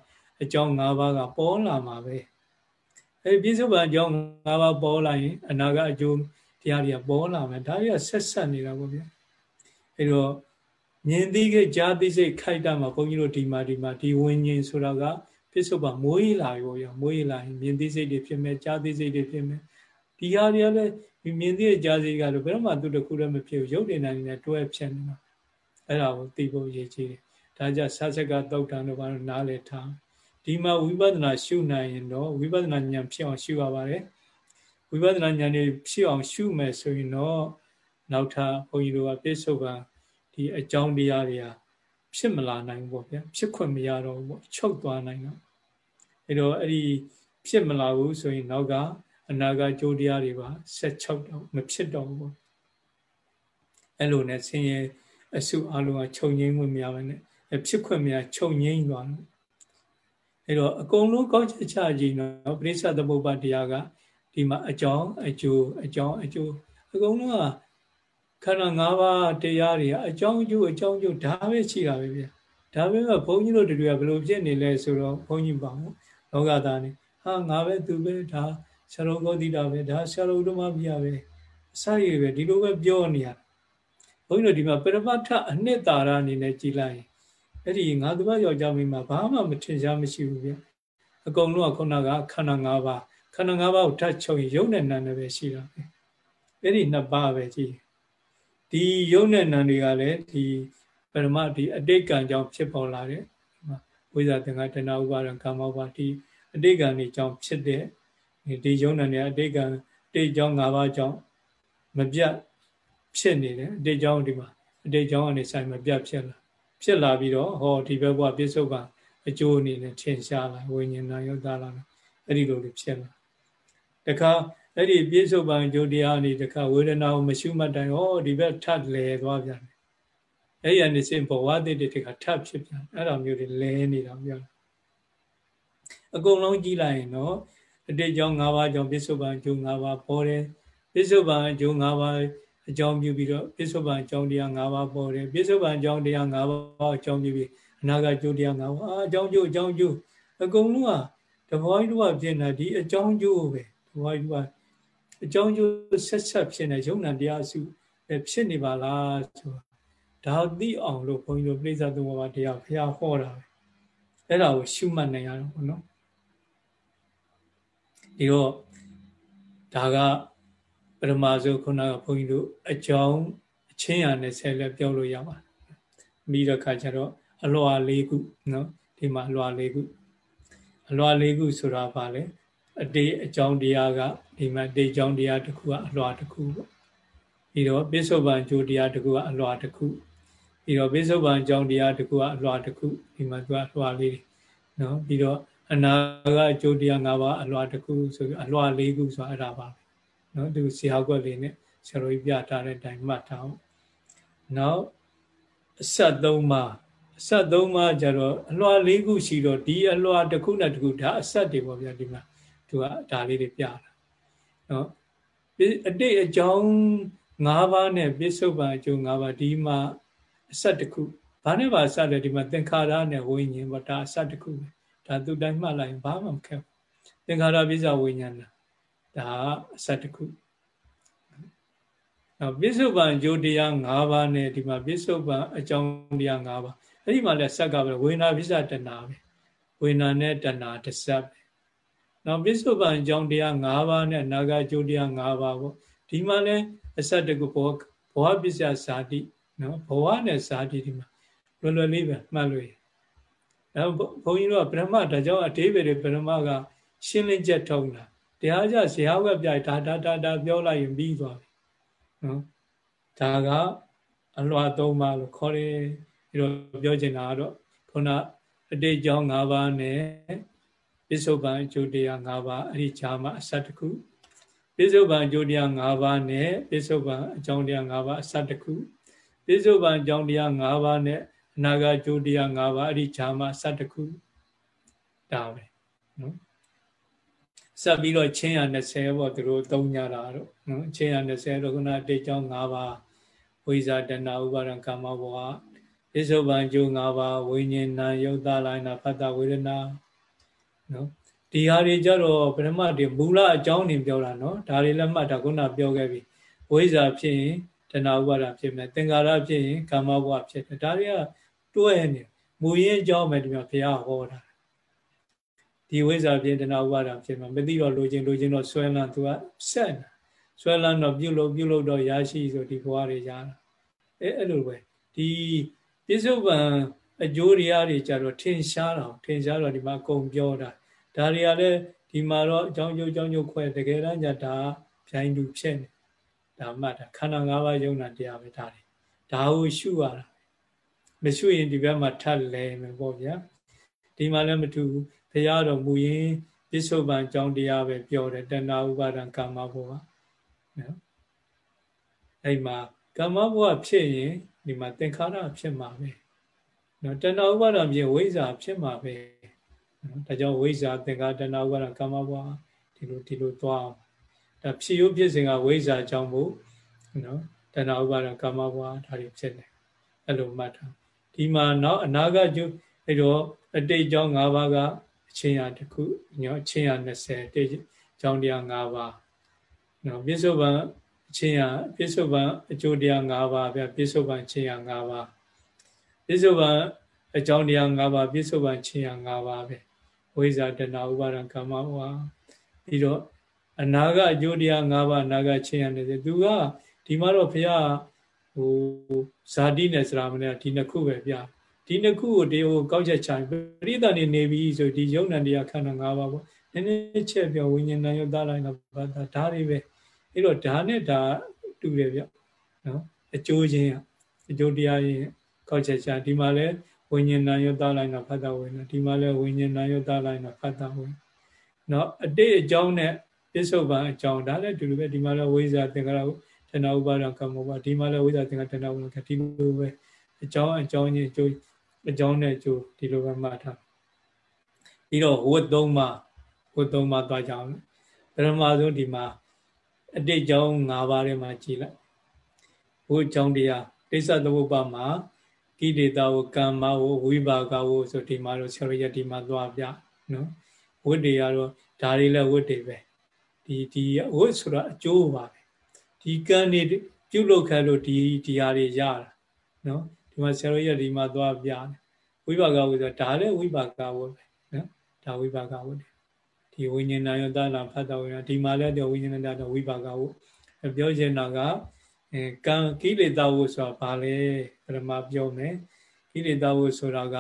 အကြောင်း၅ပါးကပေါ်လာမှာပဲအဲဒီပြစ္ဆုတ်ပံအကြောင်း၅ပါးပေါ်လာရင်အနာကအကျိုး တရားတွေကပေါ်လာမယ်ဒါတွေကဆက်ဆက်နေတာဗောဗျာအဲတော့မြင်သိခဲ့ကြားသိစိတ်ခိုက်တာမှာဘုန်းကြီးတို့ဒီမှာဒီမှာဒီဝิญဉ်ဆိုတာကပြစ္ဆုတ်ပံမိုးရလာရောရောမိုးရလာရင်မြင်သိစိတ်တွေဖြစ်မယ်ကြားသိစိတ်တွေဖြစ်မယ်ဒီဟာတွေကလည်းဒီမြင်သိတဲ့ကြားစိတ်ကတော့ဘယ်တော့မှသူတခုတည်းမဖြစ်ဘူးရုပ်တင်နိုင်နေတဲ့တွဲဖြစ်နေတာအဲ့ဒါကိုသိဖို့ရည်ကြီးတယ်ဒါကြောင့်ဆာဆက်ကတောက်တန်တို့ဘာလို့နားလည်ထားဒီမှာဝိပဿနာရှုနိုင်ရင်တော့ဝိပဿနာဉာဏ်ဖြစ်အောင်ရှုရပါတယ် ဝိပဿနာဉာဏ်တွေဖြစ်အောင်ရှုမယ်ဆိုရင်တော့နောက်ထပ်ဘုန်းကြီးတို့ကပြစ္ဆုတ်ကဒီအကြောင်းတရားတွေကဖြစ်မလာနိုင်ဘူးပေါ့ဗျာဖြစ်ခွင့်မရတော့ဘူးပေါ့ချုပ်သွားနိုင်တော့အဲတော့အဲ့ဒီဖြစ်မလာဘူးဆိုရင်နောက်ကအနာဂတ်ကြိုးတရားတွေပါဆက်ချုပ်တော့မဖြစ်တော့ဘူးပေါ့အဲ့လိုနဲ့ဆင်းရဲအစုအလုံးကခြုံငိမ့်ခွင့်မရဘဲနဲ့ဖြစ်ခွင့်မရခြုံငိမ့်သွားတယ်အဲ့တော့အကုန်လုံးကောင်းချချကြည့်နော်ပရိစ္ဆသမုပ္ပါတရားက ဒီမှာအကြောင်းအကျိုးအကြောင်းအကျိုးအကုန်လုံးကခန္ဓာ၅ပါးတရားတွေအကြောင်းအကျိုးအကြောင်းအကျိုးဒါပဲရှိတာပဲဗျာဒါပဲကဘုန်းကြီးတို့တွေကဘယ်လိုဖြစ်နေလဲဆိုတော့ဘုန်းကြီးပါဘူးလောကသားနေဟာငါပဲသူပဲဒါဆရာတော်ကောတိတာပဲဒါဆရာတော်ဓမ္မပြပဲအစရည်ပဲဒီလိုပဲပြောနေရဘုန်းကြီးတို့ဒီမှာပရမတ္ထအနှစ်သာရအနေနဲ့ကြည်လိုက်ရင်အဲ့ဒီငါသူကယောက်ျားမိန်းမဘာမှမထင်ရှားမရှိဘူးဗျအကုန်လုံးကခုနကခန္ဓာ၅ပါး ခန္ဓာ၅ပါးကိုထပ်ချုပ်ရင်ယုံနဲ့နံနဲ့ပဲရှိတာပဲအဲ့ဒီနှစ်ပါးပဲကြည်ဒီယုံနဲ့နံတွေကလည်းဒီပရမဒီအတိတ်ကံကြောင့်ဖြစ်ပေါ်လာတဲ့ဝိဇာသင်္ဃတဏှာဥပါဒံကာမဥပါဒီအတိတ်ကံတွေကြောင့်ဖြစ်တဲ့ဒီယုံနဲ့အတိတ်ကံအတိတ်ကြောင့်၅ပါးကြောင့်မပြတ်ဖြစ်နေတယ်အတိတ်ကြောင့်ဒီမှာအတိတ်ကြောင့်အနေဆိုင်မပြတ်ဖြစ်လာဖြစ်လာပြီးတော့ဟောဒီဘက်ဘဝပြစ္ဆုတ်ကအကျိုးအနေနဲ့ထင်ရှားလာဝိညာဉ်နာယောသားလာအဲ့ဒီလိုလေးဖြစ်လာ တခါအဲ့ဒီပြစ္ဆုတ်ပံအကျိုးတရားအနေတခါဝေဒနာကိုမရှုမှတ်တိုင်းဟောဒီဘက်ထပ်လဲသွားပြန်တယ်အဲ့ဒီအနေစဉ်ဘဝတည်းတခါထပ်ဖြစ်ပြန်အဲ့လိုမျိုးတွေလဲနေတာပြောအကုန်လုံးကြည့်လိုက်ရင်တော့အတိတ်ကြောင့်၅ပါးကြောင့်ပြစ္ဆုတ်ပံအကျိုး၅ပါးပေါ်တယ်ပြစ္ဆုတ်ပံအကျိုး၅ပါးအကြောင်းပြုပြီးတော့ပြစ္ဆုတ်ပံအကြောင်းတရား၅ပါးပေါ်တယ်ပြစ္ဆုတ်ပံအကြောင်းတရား၅ပါးအကြောင်းပြုပြီးအနာဂတ်ကျိုးတရား၅ပါးအကြောင်းကျိုးအကြောင်းကျိုးအကုန်လုံးကတဘောကြီးတို့ကဖြစ်နေဒီအကြောင်းကျိုးပဲ တဘောကြီးတို့ကအကြောင်းကျိုးဆက်ဆက်ဖြစ်နေရုံဏတရားစုဖြစ်နေပါလားဆိုဒါသိအောင်လို့ဘုန်းကြီးတို့ပြိဿသုံးပါးတရားဖျားဟောတာပဲအဲ့ဒါကိုရှုမှတ်နိုင်ရတော့ဘုနော်ဒီတော့ဒါကပရမဇုခုနကဘုန်းကြီးတို့အကြောင်းအချင်းရနဲ့ဆက်လက်ပြောလို့ရပါတယ်ပြီးတော့ခါကျတော့အလွာ၄ခုနော်ဒီမှာအလွာ၄ခုအလွာ၄ခုဆိုတာဘာလဲ အတေးအကြောင်းတရားကဒီမှာတေးအကြောင်းတရားတစ်ခုကအလွာတစ်ခုပေါ့ပြီးတော့ပိဿုပန်ကျိုးတရားတစ်ခုကအလွာတစ်ခုပြီးတော့ပိဿုပန်အကြောင်းတရားတစ်ခုကအလွာတစ်ခုဒီမှာသူကအလွာလေးနော်ပြီးတော့အနာကအကျိုးတရား၅ပါးအလွာတစ်ခုဆိုပြီးအလွာ၄ခုဆိုတာအဲ့ဒါပါနော်သူဆရာကွက်လေးနဲ့ဆရာတော်ကြီးပြထားတဲ့အတိုင်းမှတ်ထားအောင်နောက်အဆက်၃ပါးအဆက်၃ပါးကျတော့အလွာ၄ခုရှိတော့ဒီအလွာတစ်ခုနဲ့တစ်ခုဒါအဆက်တွေပေါ့ဗျာဒီမှာ သူကဒါလေးတွေပြတာနော်အတိတ်အကြောင်း၅ပါးနဲ့ပြစ္ဆုတ်ပံအကျိုး၅ပါးဒီမှာအဆက်တစ်ခုဘာနဲ့ပါဆက်တယ်ဒီမှာသင်္ခါရနဲ့ဝိညာဉ်ပေါ့ဒါအဆက်တစ်ခုပဲဒါသူတိုင်းမှတ်လိုက်ရင်ဘာမှမခက်ဘူးသင်္ခါရပိစ္ဆဝိညာဏဒါအဆက်တစ်ခုနောက်ပိစုပန်ဂျိုတရား၅ပါးနဲ့ဒီမှာပိစုပန်အကြောင်းတရား၅ပါးအဲ့ဒီမှာလည်းဆက်ကပဲဝေနာပိစ္ဆတဏပဲဝေနာနဲ့တဏတစ်ဆက်ပဲ နောက်ပိစုပန်အကြောင်းတရား၅ပါးနဲ့နာဂဂျိုတရား၅ပါးပေါ့ဒီမှာလည်းအဆက်တကူဘောဘောပိစ္ဆဇာတိနော်ဘဝနဲ့ဇာတိဒီမှာလွယ်လွယ်လေးပဲမှတ်လို့ရအဲဘုန်းကြီးတို့ကဗြဟ္မဒါကြောင့်အသေးပဲဗြဟ္မကရှင်းလင်းချက်ထုံးတာတရားကြဇေယဝက်ပြဒါဒါဒါဒါပြောလိုက်ရင်ပြီးသွားပြီနော်ဒါကအလွှာသုံးပါလို့ခေါ်တယ်ပြီးတော့ပြောချင်တာကတော့ခုနအတိတ်ကြောင့်၅ပါးနဲ့ ပစ္စုပန်အကျိုးတရား၅ပါးအဲ့ဒီဈာမအစတခုပစ္စုပန်အကျိုးတရား၅ပါးနဲ့ပစ္စုပန်အကြောင်းတရား၅ပါးအစတခုပစ္စုပန်အကြောင်းတရား၅ပါးနဲ့အနာဂတ်ကျိုးတရား၅ပါးအဲ့ဒီဈာမအစတခုဒါပဲနော်ဆက်ပြီးတော့ချင်းရ20ပေါ့သူတို့သုံးကြတာတော့နော်ချင်းရ20တော့ခုနတိတ်ကြောင်း5ပါးဝိဇာတဏဥပါဒံကာမဘဝပစ္စုပန်ကျိုး၅ပါးဝိညာဉ်နာယုတ်တလိုင်းနာဖတ်တာဝေဒနာ နော်ဒီဟာတွေကြတော့ပရမတ်တွေမူလအကြောင်းနေပြောတာနော်ဒါတွေလည်းမှတ်တာခုနပြောခဲ့ပြီဝိဇ္ဇာဖြစ်ရင်တဏှာဥပါဒဖြစ်မယ်သင်္ကာရဖြစ်ရင်ကာမဘဝဖြစ်တယ်ဒါတွေကတွဲနေမူရင်းအကြောင်းပဲဒီမှာဘုရားဟောတာဒီဝိဇ္ဇာဖြစ်တဏှာဥပါဒဖြစ်မှာမသိတော့လိုချင်လိုချင်တော့ဆွဲလန်းသူကဆက်နေဆွဲလန်းတော့ပြုတ်လို့ပြုတ်လို့တော့ရရှိဆိုဒီဘဝတွေရတာအဲအဲ့လိုပဲဒီပြစ္ဆုတ်ပံ အကျိုးတရားတွေကြတော့ထင်ရှားတော့ထင်ရှားတော့ဒီမှာအကုန်ပြောတာဒါတွေကလည်းဒီမှာတော့အကြောင်းကျိုးအကြောင်းကျိုးခွဲတကယ်တမ်းကျဒါဖြိုင်းသူဖြစ်နေဒါမှတ်တာခန္ဓာ၅ပါးယုံနာတရားပဲဒါတွေဒါကိုရှုရတာမရှုရင်ဒီဘက်မှာထပ်လဲမယ်ပေါ့ဗျာဒီမှာလည်းမတူဘူးဘုရားတော်မူရင်ပြစ္ဆုတ်ပံအကြောင်းတရားပဲပြောတယ်တဏှာဥပါဒံကာမဘဝနော်အဲ့မှာကာမဘဝဖြစ်ရင်ဒီမှာသင်္ခါရဖြစ်မှာပဲ နော်တဏှာဥပါဒံဖြစ်ဝိဇ္ဇာဖြစ်မှာပဲနော်ဒါကြောင့်ဝိဇ္ဇာသင်္ခါရတဏှာဥပါဒံကာမဘဝဒီလိုဒီလိုသွားအောင်ဒါဖြစ်ရုပ်ဖြစ်စဉ်ကဝိဇ္ဇာအကြောင်းမို့နော်တဏှာဥပါဒံကာမဘဝဒါတွေဖြစ်တယ်အဲ့လိုမှတ်ထားဒီမှာနောက်အနာဂတ်ကျုပ်အဲ့တော့အတိတ်အကြောင်း၅ပါးကအချင်းရာတစ်ခုညောအချင်းရာ20အတိတ်အကြောင်းတရား၅ပါးနော်ပြစ္ဆုတ်ပံအချင်းရာပြစ္ဆုတ်ပံအကျိုးတရား၅ပါးဗျပြစ္ဆုတ်ပံအချင်းရာ၅ပါး ပြစ္ဆုတ်ပံအကြောင်းတရား၅ပါးပြစ္ဆုတ်ပံချင်းရာ၅ပါးပဲဝိဇာတဏဥပါဒံကမ္မဝါပြီးတော့အနာကအကျိုးတရား၅ပါးအနာကချင်းရနေတယ်သူကဒီမှာတော့ဘုရားဟိုဇာတိနဲ့စရာမနဲ့ဒီနှစ်ခုပဲပြဒီနှစ်ခုကိုဒီဟိုကောက်ချက်ချပရိသတ်နေနေပြီဆိုဒီယုံ nant တရားခန္ဓာ၅ပါးပေါ့နည်းနည်းချက်ပြောဝိညာဉ်နဲ့ရောသားလိုက်တော့ဘာသာဓာတ်တွေပဲအဲ့တော့ဓာတ်နဲ့ဓာတ်တူတယ်ဗျနော်အကျိုးချင်းအကျိုးတရားရင် ကောက်ချက်ချဒီမှာလဲဝိညာဉ်နာယောသားလိုက်တော့ဖတ်တာဝင်ဒီမှာလဲဝိညာဉ်နာယောသားလိုက်တော့ဖတ်တာဝင်နော်အတိတ်အကြောင်းနဲ့ပစ္စုပန်အကြောင်းဒါလည်းဒီလိုပဲဒီမှာလဲဝိဇ္ဇာသင်္ကာရတဏှာဥပါဒံကမ္မဘာဒီမှာလဲဝိဇ္ဇာသင်္ကာတဏှာဥပါဒံဒီလိုပဲအကြောင်းအကြောင်းချင်းအကျိုးအကြောင်းနဲ့အကျိုးဒီလိုပဲမှတ်ထားပြီးတော့ဝတ်သုံးပါဝတ်သုံးပါသွားကြအောင်ပထမဆုံးဒီမှာအတိတ်ကြောင်း၅ပါးထဲမှာကြည်လိုက်ဝတ်ကြောင်းတရားတိစ္ဆသမုပ္ပါမှာ ကိလေသာကိုကမ္မကိုဝိပါကကိုဆိုဒီမှာတော့ဆရာရဒီမှာသွားပြနော်ဝတ်တွေကတော့ဒါတွေလည်းဝတ်တွေပဲဒီဒီဝတ်ဆိုတာအကျိုးပါပဲဒီကံနေပြုတ်လုခတ်လို့ဒီဒီဟာတွေရတာနော်ဒီမှာဆရာရဒီမှာသွားပြဝိပါကဝတ်ဆိုတာဒါလည်းဝိပါကဝတ်ပဲနော်ဒါဝိပါကဝတ်ဒီဝိညာဏယောတနာဖတ်တော်ဝင်ဒီမှာလည်းတော့ဝိညာဏတဝိပါကဝတ်ပြောချင်တာကအဲကံကိလေသာဝဆိုတာဘာလဲ ပရမပြောမယ်ကိလေသာဝဆိုတာက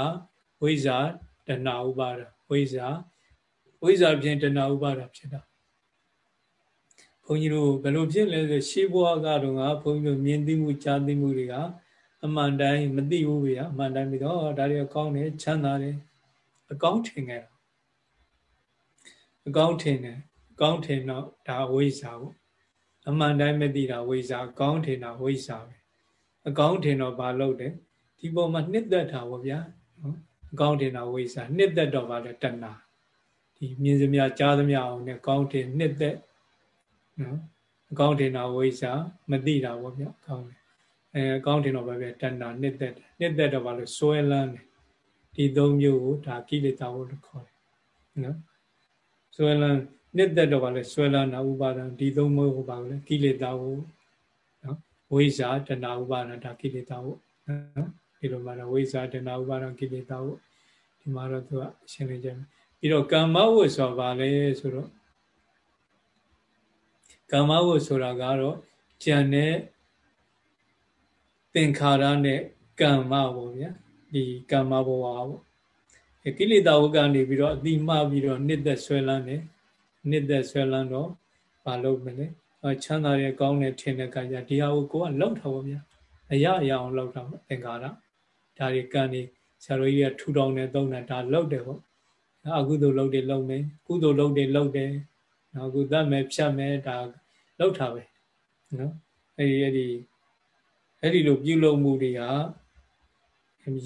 ဝိဇ္ဇာတဏှာဥပါဒဝိဇ္ဇာဝိဇ္ဇာဖြင့်တဏှာဥပါဒဖြစ်တာဘုန်းကြီးတို့ဘယ်လိုဖြစ်လဲဆိုရှေးဘဝကတော့ငါဘုန်းကြီးတို့မြင်သိမှုကြားသိမှုတွေကအမှန်တိုင်းမသိဘူးဗျာအမှန်တိုင်းပြီးတော့ဒါတွေအကောင်းတယ်ချမ်းသာတယ်အကောင်းထင်ခဲ့တာအကောင်းထင်တယ်အကောင်းထင်တော့ဒါဝိဇ္ဇာပေါ့အမှန်တိုင်းမသိတာဝိဇ္ဇာအကောင်းထင်တာဝိဇ္ဇာပဲ အကောင်းထင်တော့ဘာလုပ်တယ်ဒီပေါ်မှာနှစ်သက်တာပေါ့ဗျာနော်အကောင်းထင်တာဝိဇ္ဇာနှစ်သက်တော့ဘာလဲတဏှာဒီမြင်စမြကြားစမြအောင်နဲ့ကောင်းထင်နှစ်သက်နော်အကောင်းထင်တာဝိဇ္ဇာမသိတာပေါ့ဗျာကောင်းတယ်အဲအကောင်းထင်တော့ဘာပဲတဏှာနှစ်သက်တယ်နှစ်သက်တော့ဘာလို့စွဲလန်းတယ်ဒီသုံးမျိုးကိုဒါကိလေသာလို့ခေါ်တယ်နော်စွဲလန်းနှစ်သက်တော့ဗာလဲဆွဲလာနာဥပါဒံဒီသုံးမျိုးဟိုပါလဲကိလေသာဟုနော် ဝိဇာတဏဥပါဒံဒါကိလေသာဟုနော်ဒီလိုမှာတော့ဝိဇာတဏဥပါဒံကိလေသာဟုဒီမှာတော့သူကရှင်းလင်းကြမယ်ပြီးတော့ကမ္မဝတ်ဆိုပါလဲဆိုတော့ကမ္မဝတ်ဆိုတာကတော့ဉာဏ်နဲ့သင်္ခါရနဲ့ကမ္မပေါ့ဗျာဒီကမ္မဘဝပေါ့ကိလေသာဝကကနေပြီးတော့အတိမပြီးတော့နှစ်သက်ဆွဲလန်းတယ်နှစ်သက်ဆွဲလန်းတော့မလုပ်မလဲ ချမ်းသာတဲ့ကောင်းတဲ့ထင်တဲ့ကကြဒီဟာကိုကိုကလောက်ထားပါဗျာအရာအရာအောင်လောက်ထားသင်္ကာရဒါတွေကံနေဆရာတော်ကြီးကထူထောင်နေသုံးတာဒါလောက်တယ်ပေါ့အကုသိုလ်လုပ်တယ်လုပ်မယ်ကုသိုလ်လုပ်တယ်လုပ်တယ်နောက်ကုသမယ်ဖြတ်မယ်ဒါလောက်ထားပဲနော်အဲ့ဒီအဲ့ဒီအဲ့ဒီလိုပြုလုပ်မှုတွေက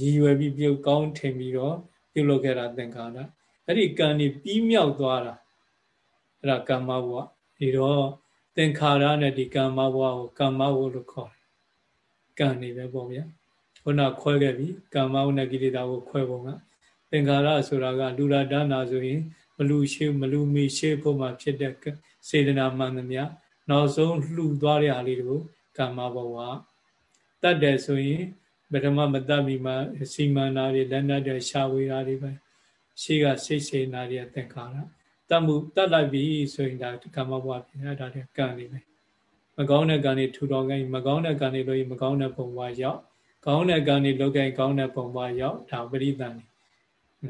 ရည်ရွယ်ပြီးပြုကောင်းထင်ပြီးတော့ပြုလုပ်ခဲ့တာသင်္ကာရအဲ့ဒီကံนี่ပြီးမြောက်သွားတာအဲ့ဒါကမ္မဘဝဒီတော့သ င်္ခါရနဲ့ဒီကမ္မဘဝကိုကမ္မဘဝလို့ခေါ်တယ်ကံနေပဲပေါ့ဗျာခုနခွဲခဲ့ပြီကမ္မဘဝနဲ့ကိလေသာကိုခွဲပုံကသင်္ခါရဆိုတာကလူလာဒါနာဆိုရင်မလူရှိမလူမီရှိဖို့မှဖြစ်တဲ့စေတနာမှန်သမျှနောက်ဆုံးလှူသွားတဲ့အားလေးတွေကိုကမ္မဘဝတတ်တယ်ဆိုရင်ပထမမတတ်မီမှာစီမံနာတွေလက်နက်တွေရှာဝေတာတွေပဲရှိကစိတ်စေနာတွေသင်္ခါရ တတ်မှုတတ်လိုက်ပြီဆိုရင်ဒါကမ္မဘဝဖြစ်တာဒါတွေကံနေပဲမကောင်းတဲ့ကံတွေထူထောင်ခိုင်းမကောင်းတဲ့ကံတွေလို့မကောင်းတဲ့ပုံဘဝရောက်ကောင်းတဲ့ကံတွေလုပ်ခိုင်းကောင်းတဲ့ပုံဘဝရောက်ဒါပရိသန်နေ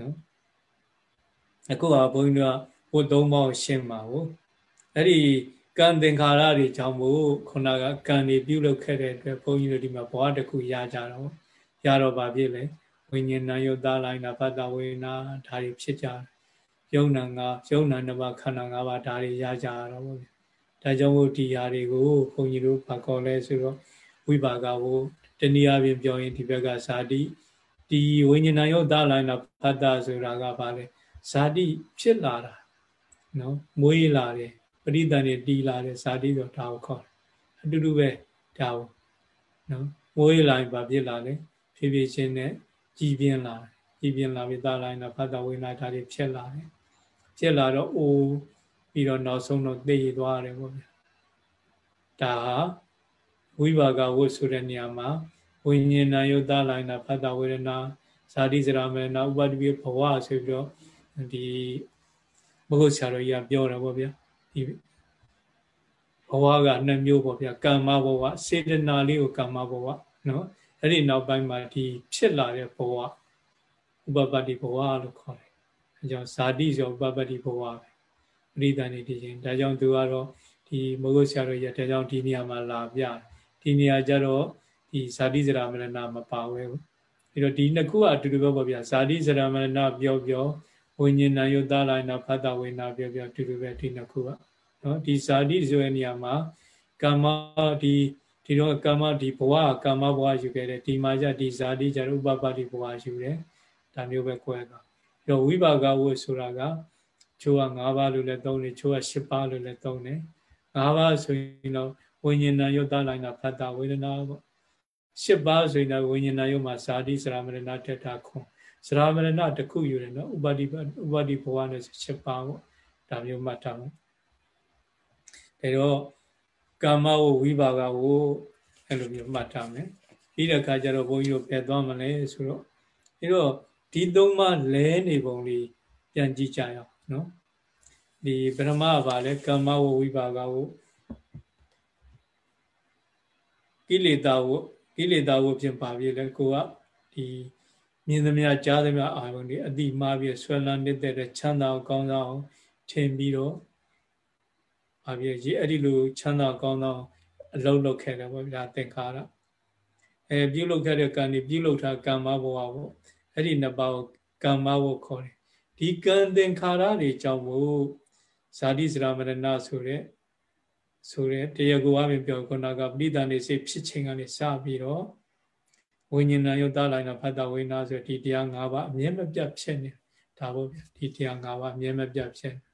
နော်အခုကဘုန်းကြီးတို့ကဘုသုံးပေါင်းရှင်းပါဘူးအဲ့ဒီကံသင်္ခါရတွေကြောင့်မို့ခုနကကံတွေပြုလုပ်ခဲ့တဲ့အတွက်ဘုန်းကြီးတို့ဒီမှာဘဝတစ်ခုရကြတော့ရတော့ပါပြည့်လေဝိညာဉ်နာယုတ်သားလိုက်နာဖတ်တာဝေနာဒါတွေဖြစ်ကြတယ် ယုံနာငါယုံနာနှစ်ပါးခန္ဓာ၅ပါးဒါတွေရကြရတော့ဗျဒါကြောင့်မို့ဒီဟာတွေကိုဘုန်းကြီးတို့ဘာခေါ်လဲဆိုတော့ဝိပါကကိုတနည်းအားဖြင့်ပြောရင်ဒီဘက်ကဇာတိဒီဝိညာဉ်နာယုတ်သားလိုက်နာဖတ်တာဆိုတာကဘာလဲဇာတိဖြစ်လာတာနော်မွေးလာတယ်ပရိသန်တွေတီးလာတယ်ဇာတိတော့ဒါကိုခေါ်တယ်အတူတူပဲဒါကိုနော်မွေးလာရင်ဘာဖြစ်လာလဲဖြည်းဖြည်းချင်းနဲ့ကြည်ပြင်းလာတယ်ကြည်ပြင်းလာပြီးသားလိုက်တော့ဖတ်တာဝိနာဓာတ်တွေဖြစ်လာတယ် ဖြစ်လာတော့အိုးပြီးတော့နောက်ဆုံးတော့သိရသွားတယ်ပေါ့ဗျာဒါဟာဝိပါကဝတ်ဆိုတဲ့နေရာမှာဝိညာဉ်နာယုတ်သားလိုက်တာဖတ်တာဝေဒနာဇာတိစရာမေနာဥပတ္တိဘဝဆိုပြီးတော့ဒီဘုဂုဆရာတော်ကြီးကပြောတယ်ပေါ့ဗျာဒီဘဝကနှစ်မျိုးပေါ့ဗျာကမ္မဘဝစေတနာလေးကိုကမ္မဘဝနော်အဲ့ဒီနောက်ပိုင်းမှာဒီဖြစ်လာတဲ့ဘဝဥပပတ္တိဘဝလို့ခေါ်တယ် အဲကြောင့်ဇာတိဆိုဥပပတ္တိဘဝပဲပရိသန်နေတည်ခြင်းဒါကြောင့်သူကတော့ဒီမဂုဆရာတော်ကြီးဒါကြောင့်ဒီနေရာမှာလာပြဒီနေရာကျတော့ဒီဇာတိစရာမရဏမပါဘူးအဲ့တော့ဒီနှစ်ခုအတူတူပဲပေါ့ဗျာဇာတိစရာမရဏပြောပြောဝိညာဉ်နာယုတလာနာဖတ်တဝိနာပြောပြောတူတူပဲဒီနှစ်ခုကနော်ဒီဇာတိဆိုတဲ့နေရာမှာကမ္မဒီဒီတော့ကမ္မဒီဘဝကမ္မဘဝယူခဲ့တယ်ဒီမှာじゃဒီဇာတိじゃဥပပတ္တိဘဝယူတယ်ဒါမျိုးပဲကွဲသွားပြီး တော့ဝိပါကဝတ်ဆိုတာကချိုးက၅ပါးလို့လည်းသုံးတယ်ချိုးက၈ပါးလို့လည်းသုံးတယ်၅ပါးဆိုရင်တော့ဝိညာဏယုတ်တလိုက်တာဖတ်တာဝေဒနာပေါ့၈ပါးဆိုရင်တော့ဝိညာဏယုတ်မှာဇာတိစရာမရဏတက်တာခွန်စရာမရဏတစ်ခုယူတယ်နော်ဥပါတိဥပါတိဘဝနဲ့၈ပါးပေါ့ဒါမျိုးမှတ်ထားမယ်ဒါတော့ကာမဝဝိပါကဝအဲ့လိုမျိုးမှတ်ထားမယ်ပြီးတဲ့အခါကျတော့ဘုန်းကြီးတို့ပြတ်သွားမလဲဆိုတော့အဲတော့ ဒီသုံးပါးလဲနေပုံလေးပြန်ကြည့်ကြရအောင်နော်ဒီပရမကဘာလဲကာမဝဝိပါကဝကိလေသာဝကိလေသာဝဖြင့်ပါပြီလေကိုကဒီမြင်သမျှကြားသမျှအာရုံတွေအတိမားပြီးဆွဲလန်းနေတဲ့ချမ်းသာကောင်းသောထင်ပြီးတော့ဘာဖြစ်ရေးအဲ့ဒီလိုချမ်းသာကောင်းသောအလုံးလုပ်ခဲ့တယ်ပေါ့ဗျာသင်္ခါရအဲပြုလုပ်ခဲ့တဲ့ကံဒီပြုလုပ်တာကမ္မဘဝပေါ့ အဲ့ဒီနှစ်ပါးကိုကမ္မဘဝခေါ်တယ်ဒီကံသင်္ခါရတွေကြောင့်မို့ဇာတိစရာမရဏဆိုတဲ့ဆိုတဲ့တရားကိုအပြင်ပြောခုနကပဋိသန္ဓေစိတ်ဖြစ်ခြင်းကနေစပြီးတော့ဝိညာဉ်ယုတ်တလိုက်တာဖတ်တာဝိညာဆိုဒီတရား၅ပါးအမြဲမပြတ်ဖြစ်နေဒါပေါ့ဗျဒီတရား၅ပါးအမြဲမပြတ်ဖြစ်နေ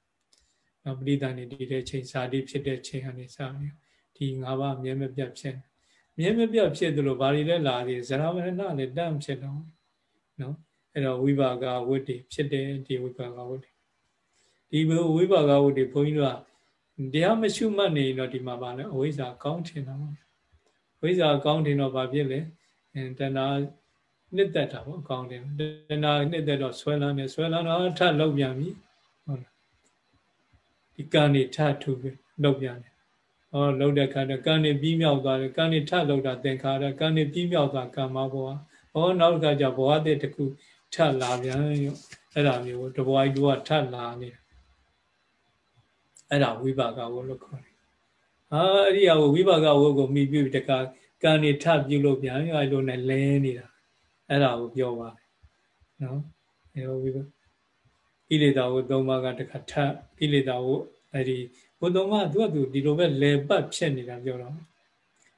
နော်ပဋိသန္ဓေဒီတဲ့ချိန်ဇာတိဖြစ်တဲ့ချိန်ကနေစပြီးဒီ၅ပါးအမြဲမပြတ်ဖြစ်နေအမြဲမပြတ်ဖြစ်သလိုဘာတွေလဲလာသေးဇရာမရဏလည်းတန့်ဖြစ်တော့ နော်အဲ့တော့ဝိပါကဝတ္တိဖြစ်တယ်ဒီဝိပါကဝတ္တိဒီဝိပါကဝတ္တိဘုန်းကြီးတို့ကတရားမရှုမှတ်နေရင်တော့ဒီမှာပါလဲအဝိဇ္ဇာကောင်းထင်တာပါဝိဇ္ဇာကောင်းထင်တော့ဘာဖြစ်လဲတဏှာနှစ်သက်တာပေါ့ကောင်းတယ်တဏှာနှစ်သက်တော့ဆွဲလန်းတယ်ဆွဲလန်းတော့ထပ်လောက်ပြန်ပြီဟုတ်လားဒီကံနေထထူပြီးလောက်ပြန်တယ်ဟောလောက်တဲ့ခါတော့ကံနေပြီးမြောက်သွားတယ်ကံနေထလောက်တာသင်္ခါရကံနေပြီးမြောက်သွားကမ္မဘဝ ဟောနောက်ကကြဘဝတည်းတစ်ခုထလာပြန်ရောအဲ့ဒါမျိုးတဘဝကြီးကထလာနေတယ်အဲ့ဒါဝိပါကဝလို့ခေါ်တယ်ဟာအဲ့ဒီအဝိပါကဝကိုမိပြုတကကံနေထပြုလို့ပြန်ရောအဲ့လိုနဲ့လဲနေတာအဲ့ဒါကိုပြောပါတယ်နော်အဲ့ဝိပါကိလေသာဝသုံးပါးကတခါထကိလေသာဝအဲ့ဒီဘုသုံးပါးသူကသူဒီလိုပဲလဲပတ်ဖြစ်နေတာပြောတော့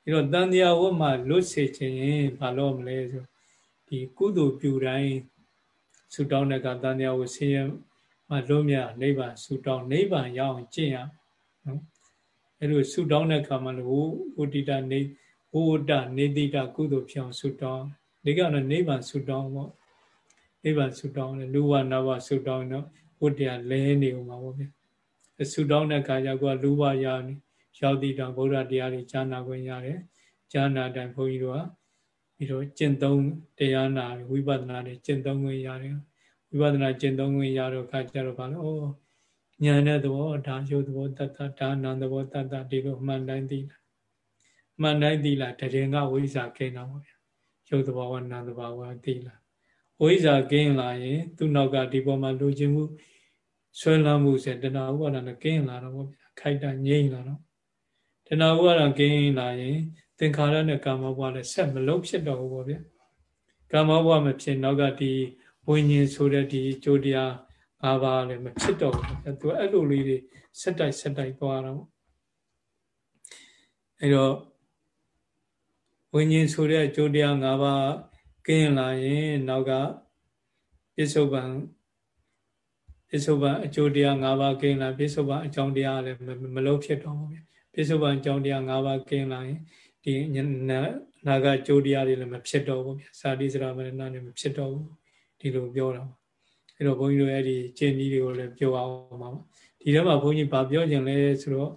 အဲ့တော့တန်တရားဝမှာလွတ်စေခြင်းရင်ဘာလို့မလဲဆို ဒီကုသိုလ်ပြုတိုင်းဆူတောင်းတဲ့ကတန်တရားဝဆင်းရဲမှလွတ်မြတ်နိဗ္ဗာန်ဆူတောင်းနိဗ္ဗာန်ရောက်အောင်ကျင့်ရနော်အဲ့လိုဆူတောင်းတဲ့အခါမှာလို့ဝဋ္တိတနေဝဋ္တနေတိတကုသိုလ်ဖြစ်အောင်ဆူတောင်းဒီကတော့နိဗ္ဗာန်ဆူတောင်းပေါ့နိဗ္ဗာန်ဆူတောင်းတယ်လူဝနာဝဆူတောင်းတော့ဝဋ္တရားလဲနေဦးမှာပေါ့ဗျဆူတောင်းတဲ့အခါကျကိုကလူဝရာရောက်တည်တော့ဗုဒ္ဓတရားတွေဈာနာခွင့်ရတယ်ဈာနာတိုင်းဘုန်းကြီးတို့က ပြီးတော့ကျင့်သုံးတရားနာဝိပဿနာတွေကျင့်သုံးခွင့်ရတယ်ဝိပဿနာကျင့်သုံးခွင့်ရတော့ခါကျတော့ဗာလို့ဩဉာဏ်တဲ့သဘောဒါရုပ်သဘောတတ္တဒါနံသဘောတတ္တဒီလိုမှန်တိုင်းသိလားမှန်တိုင်းသိလားတရင်ကဝိဇ္ဇာကိန်းတော့ဗျာရုပ်သဘောကနာမ်သဘောကသိလားဝိဇ္ဇာကင်းလာရင် သူ့နောက်ကဒီပေါ်မှာလိုချင်မှုဆွဲလမ်းမှုစေတဏှာဥပါဒနာကင်းလာတော့ဗျာခိုက်တာငြိမ့်လာတော့တဏှာဥပါဒနာကင်းလာရင် သင်္ခါရနဲ့ကာမဘဝလည်းဆက်မလုံးဖြစ်တော့ဘူးဗျာကာမဘဝမဖြစ်နောက်ကဒီဝိညာဉ်ဆိုတဲ့ဒီကြိုးတရား၅ပါးလည်းမဖြစ်တော့ဘူးသူအဲ့လိုလေးတွေဆက်တိုက်ဆက်တိုက်သွားတော့အဲ့တော့ဝိညာဉ်ဆိုတဲ့ကြိုးတရား၅ပါးကင်းလာရင်နောက်ကပစ္စုပန်ပစ္စုပန်အကျိုးတရား၅ပါးကင်းလာပစ္စုပန်အကြောင်းတရားလည်းမလုံးဖြစ်တော့ဘူးပစ္စုပန်အကြောင်းတရား၅ပါးကင်းလာရင် ဒီနာဂကြိုးတရားတွေလည်းမဖြစ်တော့ဘူးဗျာစာတိစရာမရဏနဲ့မဖြစ်တော့ဘူးဒီလိုပြောတာအဲ့တော့ဘုန်းကြီးတို့အဲ့ဒီကျင့်ကြီးတွေကိုလည်းပြောအောင်ပါဒီထဲမှာဘုန်းကြီးဗာပြောခြင်းလဲဆိုတော့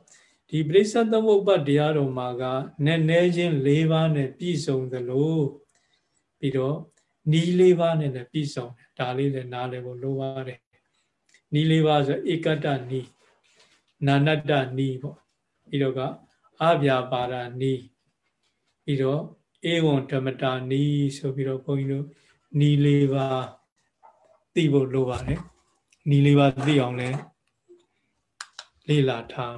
ဒီပရိစ္ဆသမုပ္ပါတရားတော်မှာကနဲ့နဲချင်း၄ပါးနဲ့ပြည့်စုံသလိုပြီးတော့နီး၄ပါးနဲ့လည်းပြည့်စုံတယ်ဒါလေးလည်းနားလည်ဖို့လိုပါတယ်နီး၄ပါးဆိုဧကတ္တနီးနာနတ္တနီးပေါ့ပြီးတော့ကအဗျာပါဒနီး ပြီးတော့ဧဝံဓမ္မတာနီးဆိုပြီးတော့ဘုန်းကြီးတို့နီးလေးပါသိဖို့လိုပါတယ်နီးလေးပါသိအောင်လဲလေ့လာထား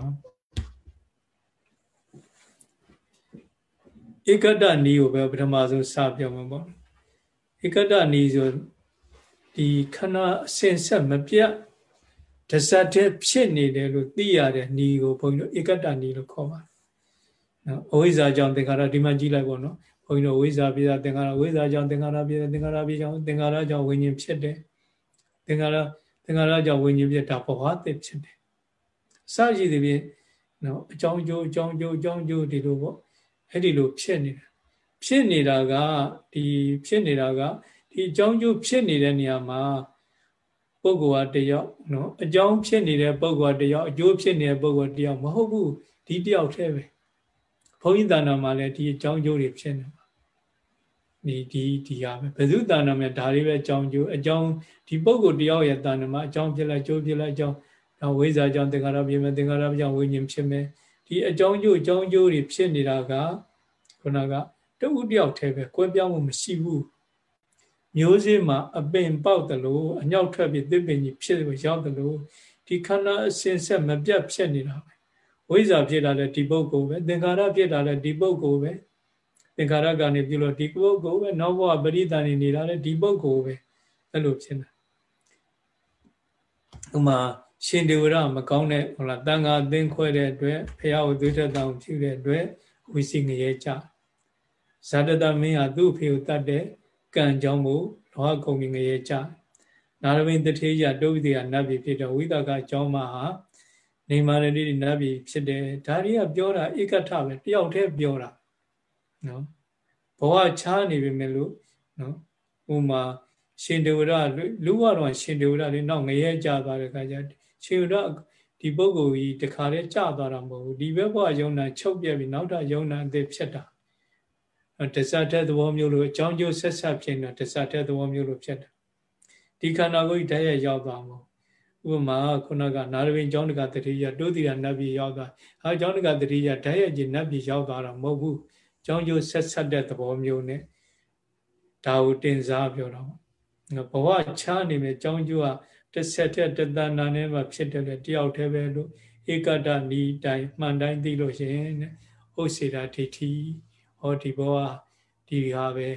ဧကတ္တနီးကိုပဲပထမဆုံးစပြောမှာပေါ့ဧကတ္တနီးဆိုဒီခဏအစင်ဆက်မပြတ်တဇတ်တဲ့ဖြစ်နေတယ်လို့သိရတဲ့နီးကိုဘုန်းကြီးတို့ဧကတ္တနီးလို့ခေါ်ပါတယ် နော်အဝိဇ္ဇာကြောင့်သင်္ခါရဒီမှာကြည့်လိုက်ပေါ့နော်ဘုန်းကြီးတို့ဝိဇ္ဇာပြသသင်္ခါရဝိဇ္ဇာကြောင့်သင်္ခါရပြသသင်္ခါရပြကြောင့်သင်္ခါရကြောင့်ဝိညာဉ်ဖြစ်တယ်သင်္ခါရသင်္ခါရကြောင့်ဝိညာဉ်ဖြစ်တာဘဝသစ်ဖြစ်တယ်စရည်သည်ဖြင့်နော်အကြောင်းကျိုးအကြောင်းကျိုးအကြောင်းကျိုးဒီလိုပေါ့အဲ့ဒီလိုဖြစ်နေတာဖြစ်နေတာကဒီဖြစ်နေတာကဒီအကြောင်းကျိုးဖြစ်နေတဲ့နေရာမှာပုဂ္ဂိုလ်ကတယောက်နော်အကြောင်းဖြစ်နေတဲ့ပုဂ္ဂိုလ်ကတယောက်အကျိုးဖြစ်နေတဲ့ပုဂ္ဂိုလ်တယောက်မဟုတ်ဘူးဒီတယောက်တည်းပဲ ဘုန်းကြီးတဏ္ဍာမှာလည်းဒီအကြောင်းကျိုးတွေဖြစ်နေမှာဒီဒီဒီဟာပဲဘယ်သူတဏ္ဍာမှာဒါတွေပဲအကြောင်းကျိုးအကြောင်းဒီပုဂ္ဂိုလ်တယောက်ရဲ့တဏ္ဍာမှာအကြောင်းဖြစ်လိုက်ကျိုးဖြစ်လိုက်အကြောင်းတော့ဝိဇ္ဇာကြောင့်သင်္ခါရဖြစ်မယ်သင်္ခါရကြောင့်ဝိညာဉ်ဖြစ်မယ်ဒီအကြောင်းကျိုးအကြောင်းကျိုးတွေဖြစ်နေတာကခုနကတဝုတယောက်တည်းပဲကွဲပြောင်းမှုမရှိဘူးမျိုးစေ့မှာအပင်ပေါက်တယ်လို့အညောက်ထွက်ပြီးသစ်ပင်ကြီးဖြစ်ရောက်တယ်လို့ဒီခန္ဓာအစဉ်ဆက်မပြတ်ဖြစ်နေတာပဲ ဝိဇ္ဇာဖြစ်တာလည်းဒီပုဂ္ဂိုလ်ပဲသင်္ခါရဖြစ်တာလည်းဒီပုဂ္ဂိုလ်ပဲသင်္ခါရကနေပြုလို့ဒီပုဂ္ဂိုလ်ပဲနောက်ဘဝပရိသန်နေနေတာလည်းဒီပုဂ္ဂိုလ်ပဲအဲ့လိုဖြစ်နေဥမာရှင်ဒေဝရမကောင်းတဲ့ဟုတ်လားတန်ခါသင်ခွဲတဲ့အတွက်ဖះကိုသွေးထက်တောင်ဖြူတဲ့အတွက်ဝိစီငရဲကြဇာတတမင်းဟာသူ့ဖေကိုတတ်တဲ့ကံကြောင့်မို့လောကကုံငရဲကြနာရဝိန်တထေးရတုတ်တိယနတ်ပြည်ဖြစ်တော့ဝိသကအကြောင်းမဟာ နေမာရတိနတ်ပြည်ဖြစ်တယ်ဒါတွေကပြောတာဧကထပဲတယောက်တည်းပြောတာနော်ဘဝချားနေပြီမဲ့လို့နော်ဥမာရှင်ဒေဝရလူဘတော့ရှင်ဒေဝရလေးနောက်ငရဲကြသွားတဲ့ခါကျရှင်ဒေဝရဒီပုဂ္ဂိုလ်ကြီးတခါတည်းကြသွားတာမဟုတ်ဘူးဒီဘက်ဘဝယုံနာချုပ်ပြပြီးနောက်ထပ်ယုံနာအသေးဖြစ်တာတစ္ဆတ်တဲ့သဘောမျိုးလို့အကြောင်းကျိုးဆက်ဆက်ဖြစ်နေတာတစ္ဆတ်တဲ့သဘောမျိုးလို့ဖြစ်တယ်ဒီခန္ဓာကိုယ်ကြီးတည်းရရောက်သွားမှာ ဥပမာခုနကနာရဝင်းကျောင်းတကတတိယတိုးတိယနတ်ပြည်ရောက်သွားဟာကျောင်းတကတတိယဓာတ်ရကြီးနတ်ပြည်ရောက်သွားတာမဟုတ်ဘူးကျောင်းကျိုးဆက်ဆက်တဲ့သဘောမျိုးနဲ့ဒါကိုတင်စားပြောတော့ဘဝချားနေမယ်ကျောင်းကျိုးကတစ်ဆက်တဲ့တသနာနဲ့မှဖြစ်တယ်လေတယောက်တည်းပဲလို့ဧကတနီတိုင်းမှန်တိုင်းသိလို့ရှင်ဥစေတာဒိဋ္ဌိဟောဒီဘဝဒီဟာပဲ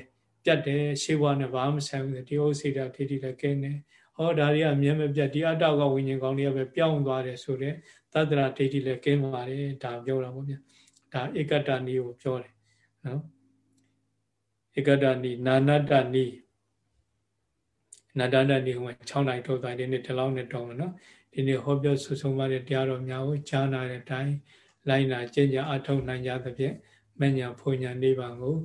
ပြတ်တယ်ရှေးဘဝနဲ့ဘာမှမဆိုင်ဘူးဒီဥစေတာဒိဋ္ဌိလည်းကဲနေ ဟောဒါတွေကအမြဲမပြတ်ဒီအတ္တကဝိညာဉ်ကောင်းတွေကပဲပြောင်းသွားတယ်ဆိုတော့သတ္တရာဒိဋ္ဌိလည်းကင်းပါတယ်ဒါပြောတာပေါ့ဗျာဒါဧကတနီကိုပြောတယ်နော်ဧကတနီနာနတ္တနီနတ္တတဒီဟို6နိုင်ထုတ်သွားဒီနေ့ဒီလောက်နဲ့တော့မယ်နော်ဒီနေ့ဟောပြောဆုဆုံးပါတဲ့တရားတော်များကိုကြားနာတဲ့အတိုင်းလိုက်နာကျင့်ကြအထောက်နိုင်ကြသဖြင့်မညာဖွညာနိဗ္ဗာန်ကို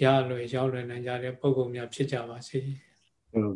ရလွယ်ရောက်လွယ်နိုင်ကြတဲ့ပုဂ္ဂိုလ်များဖြစ်ကြပါစေ။ဟုတ်ပါ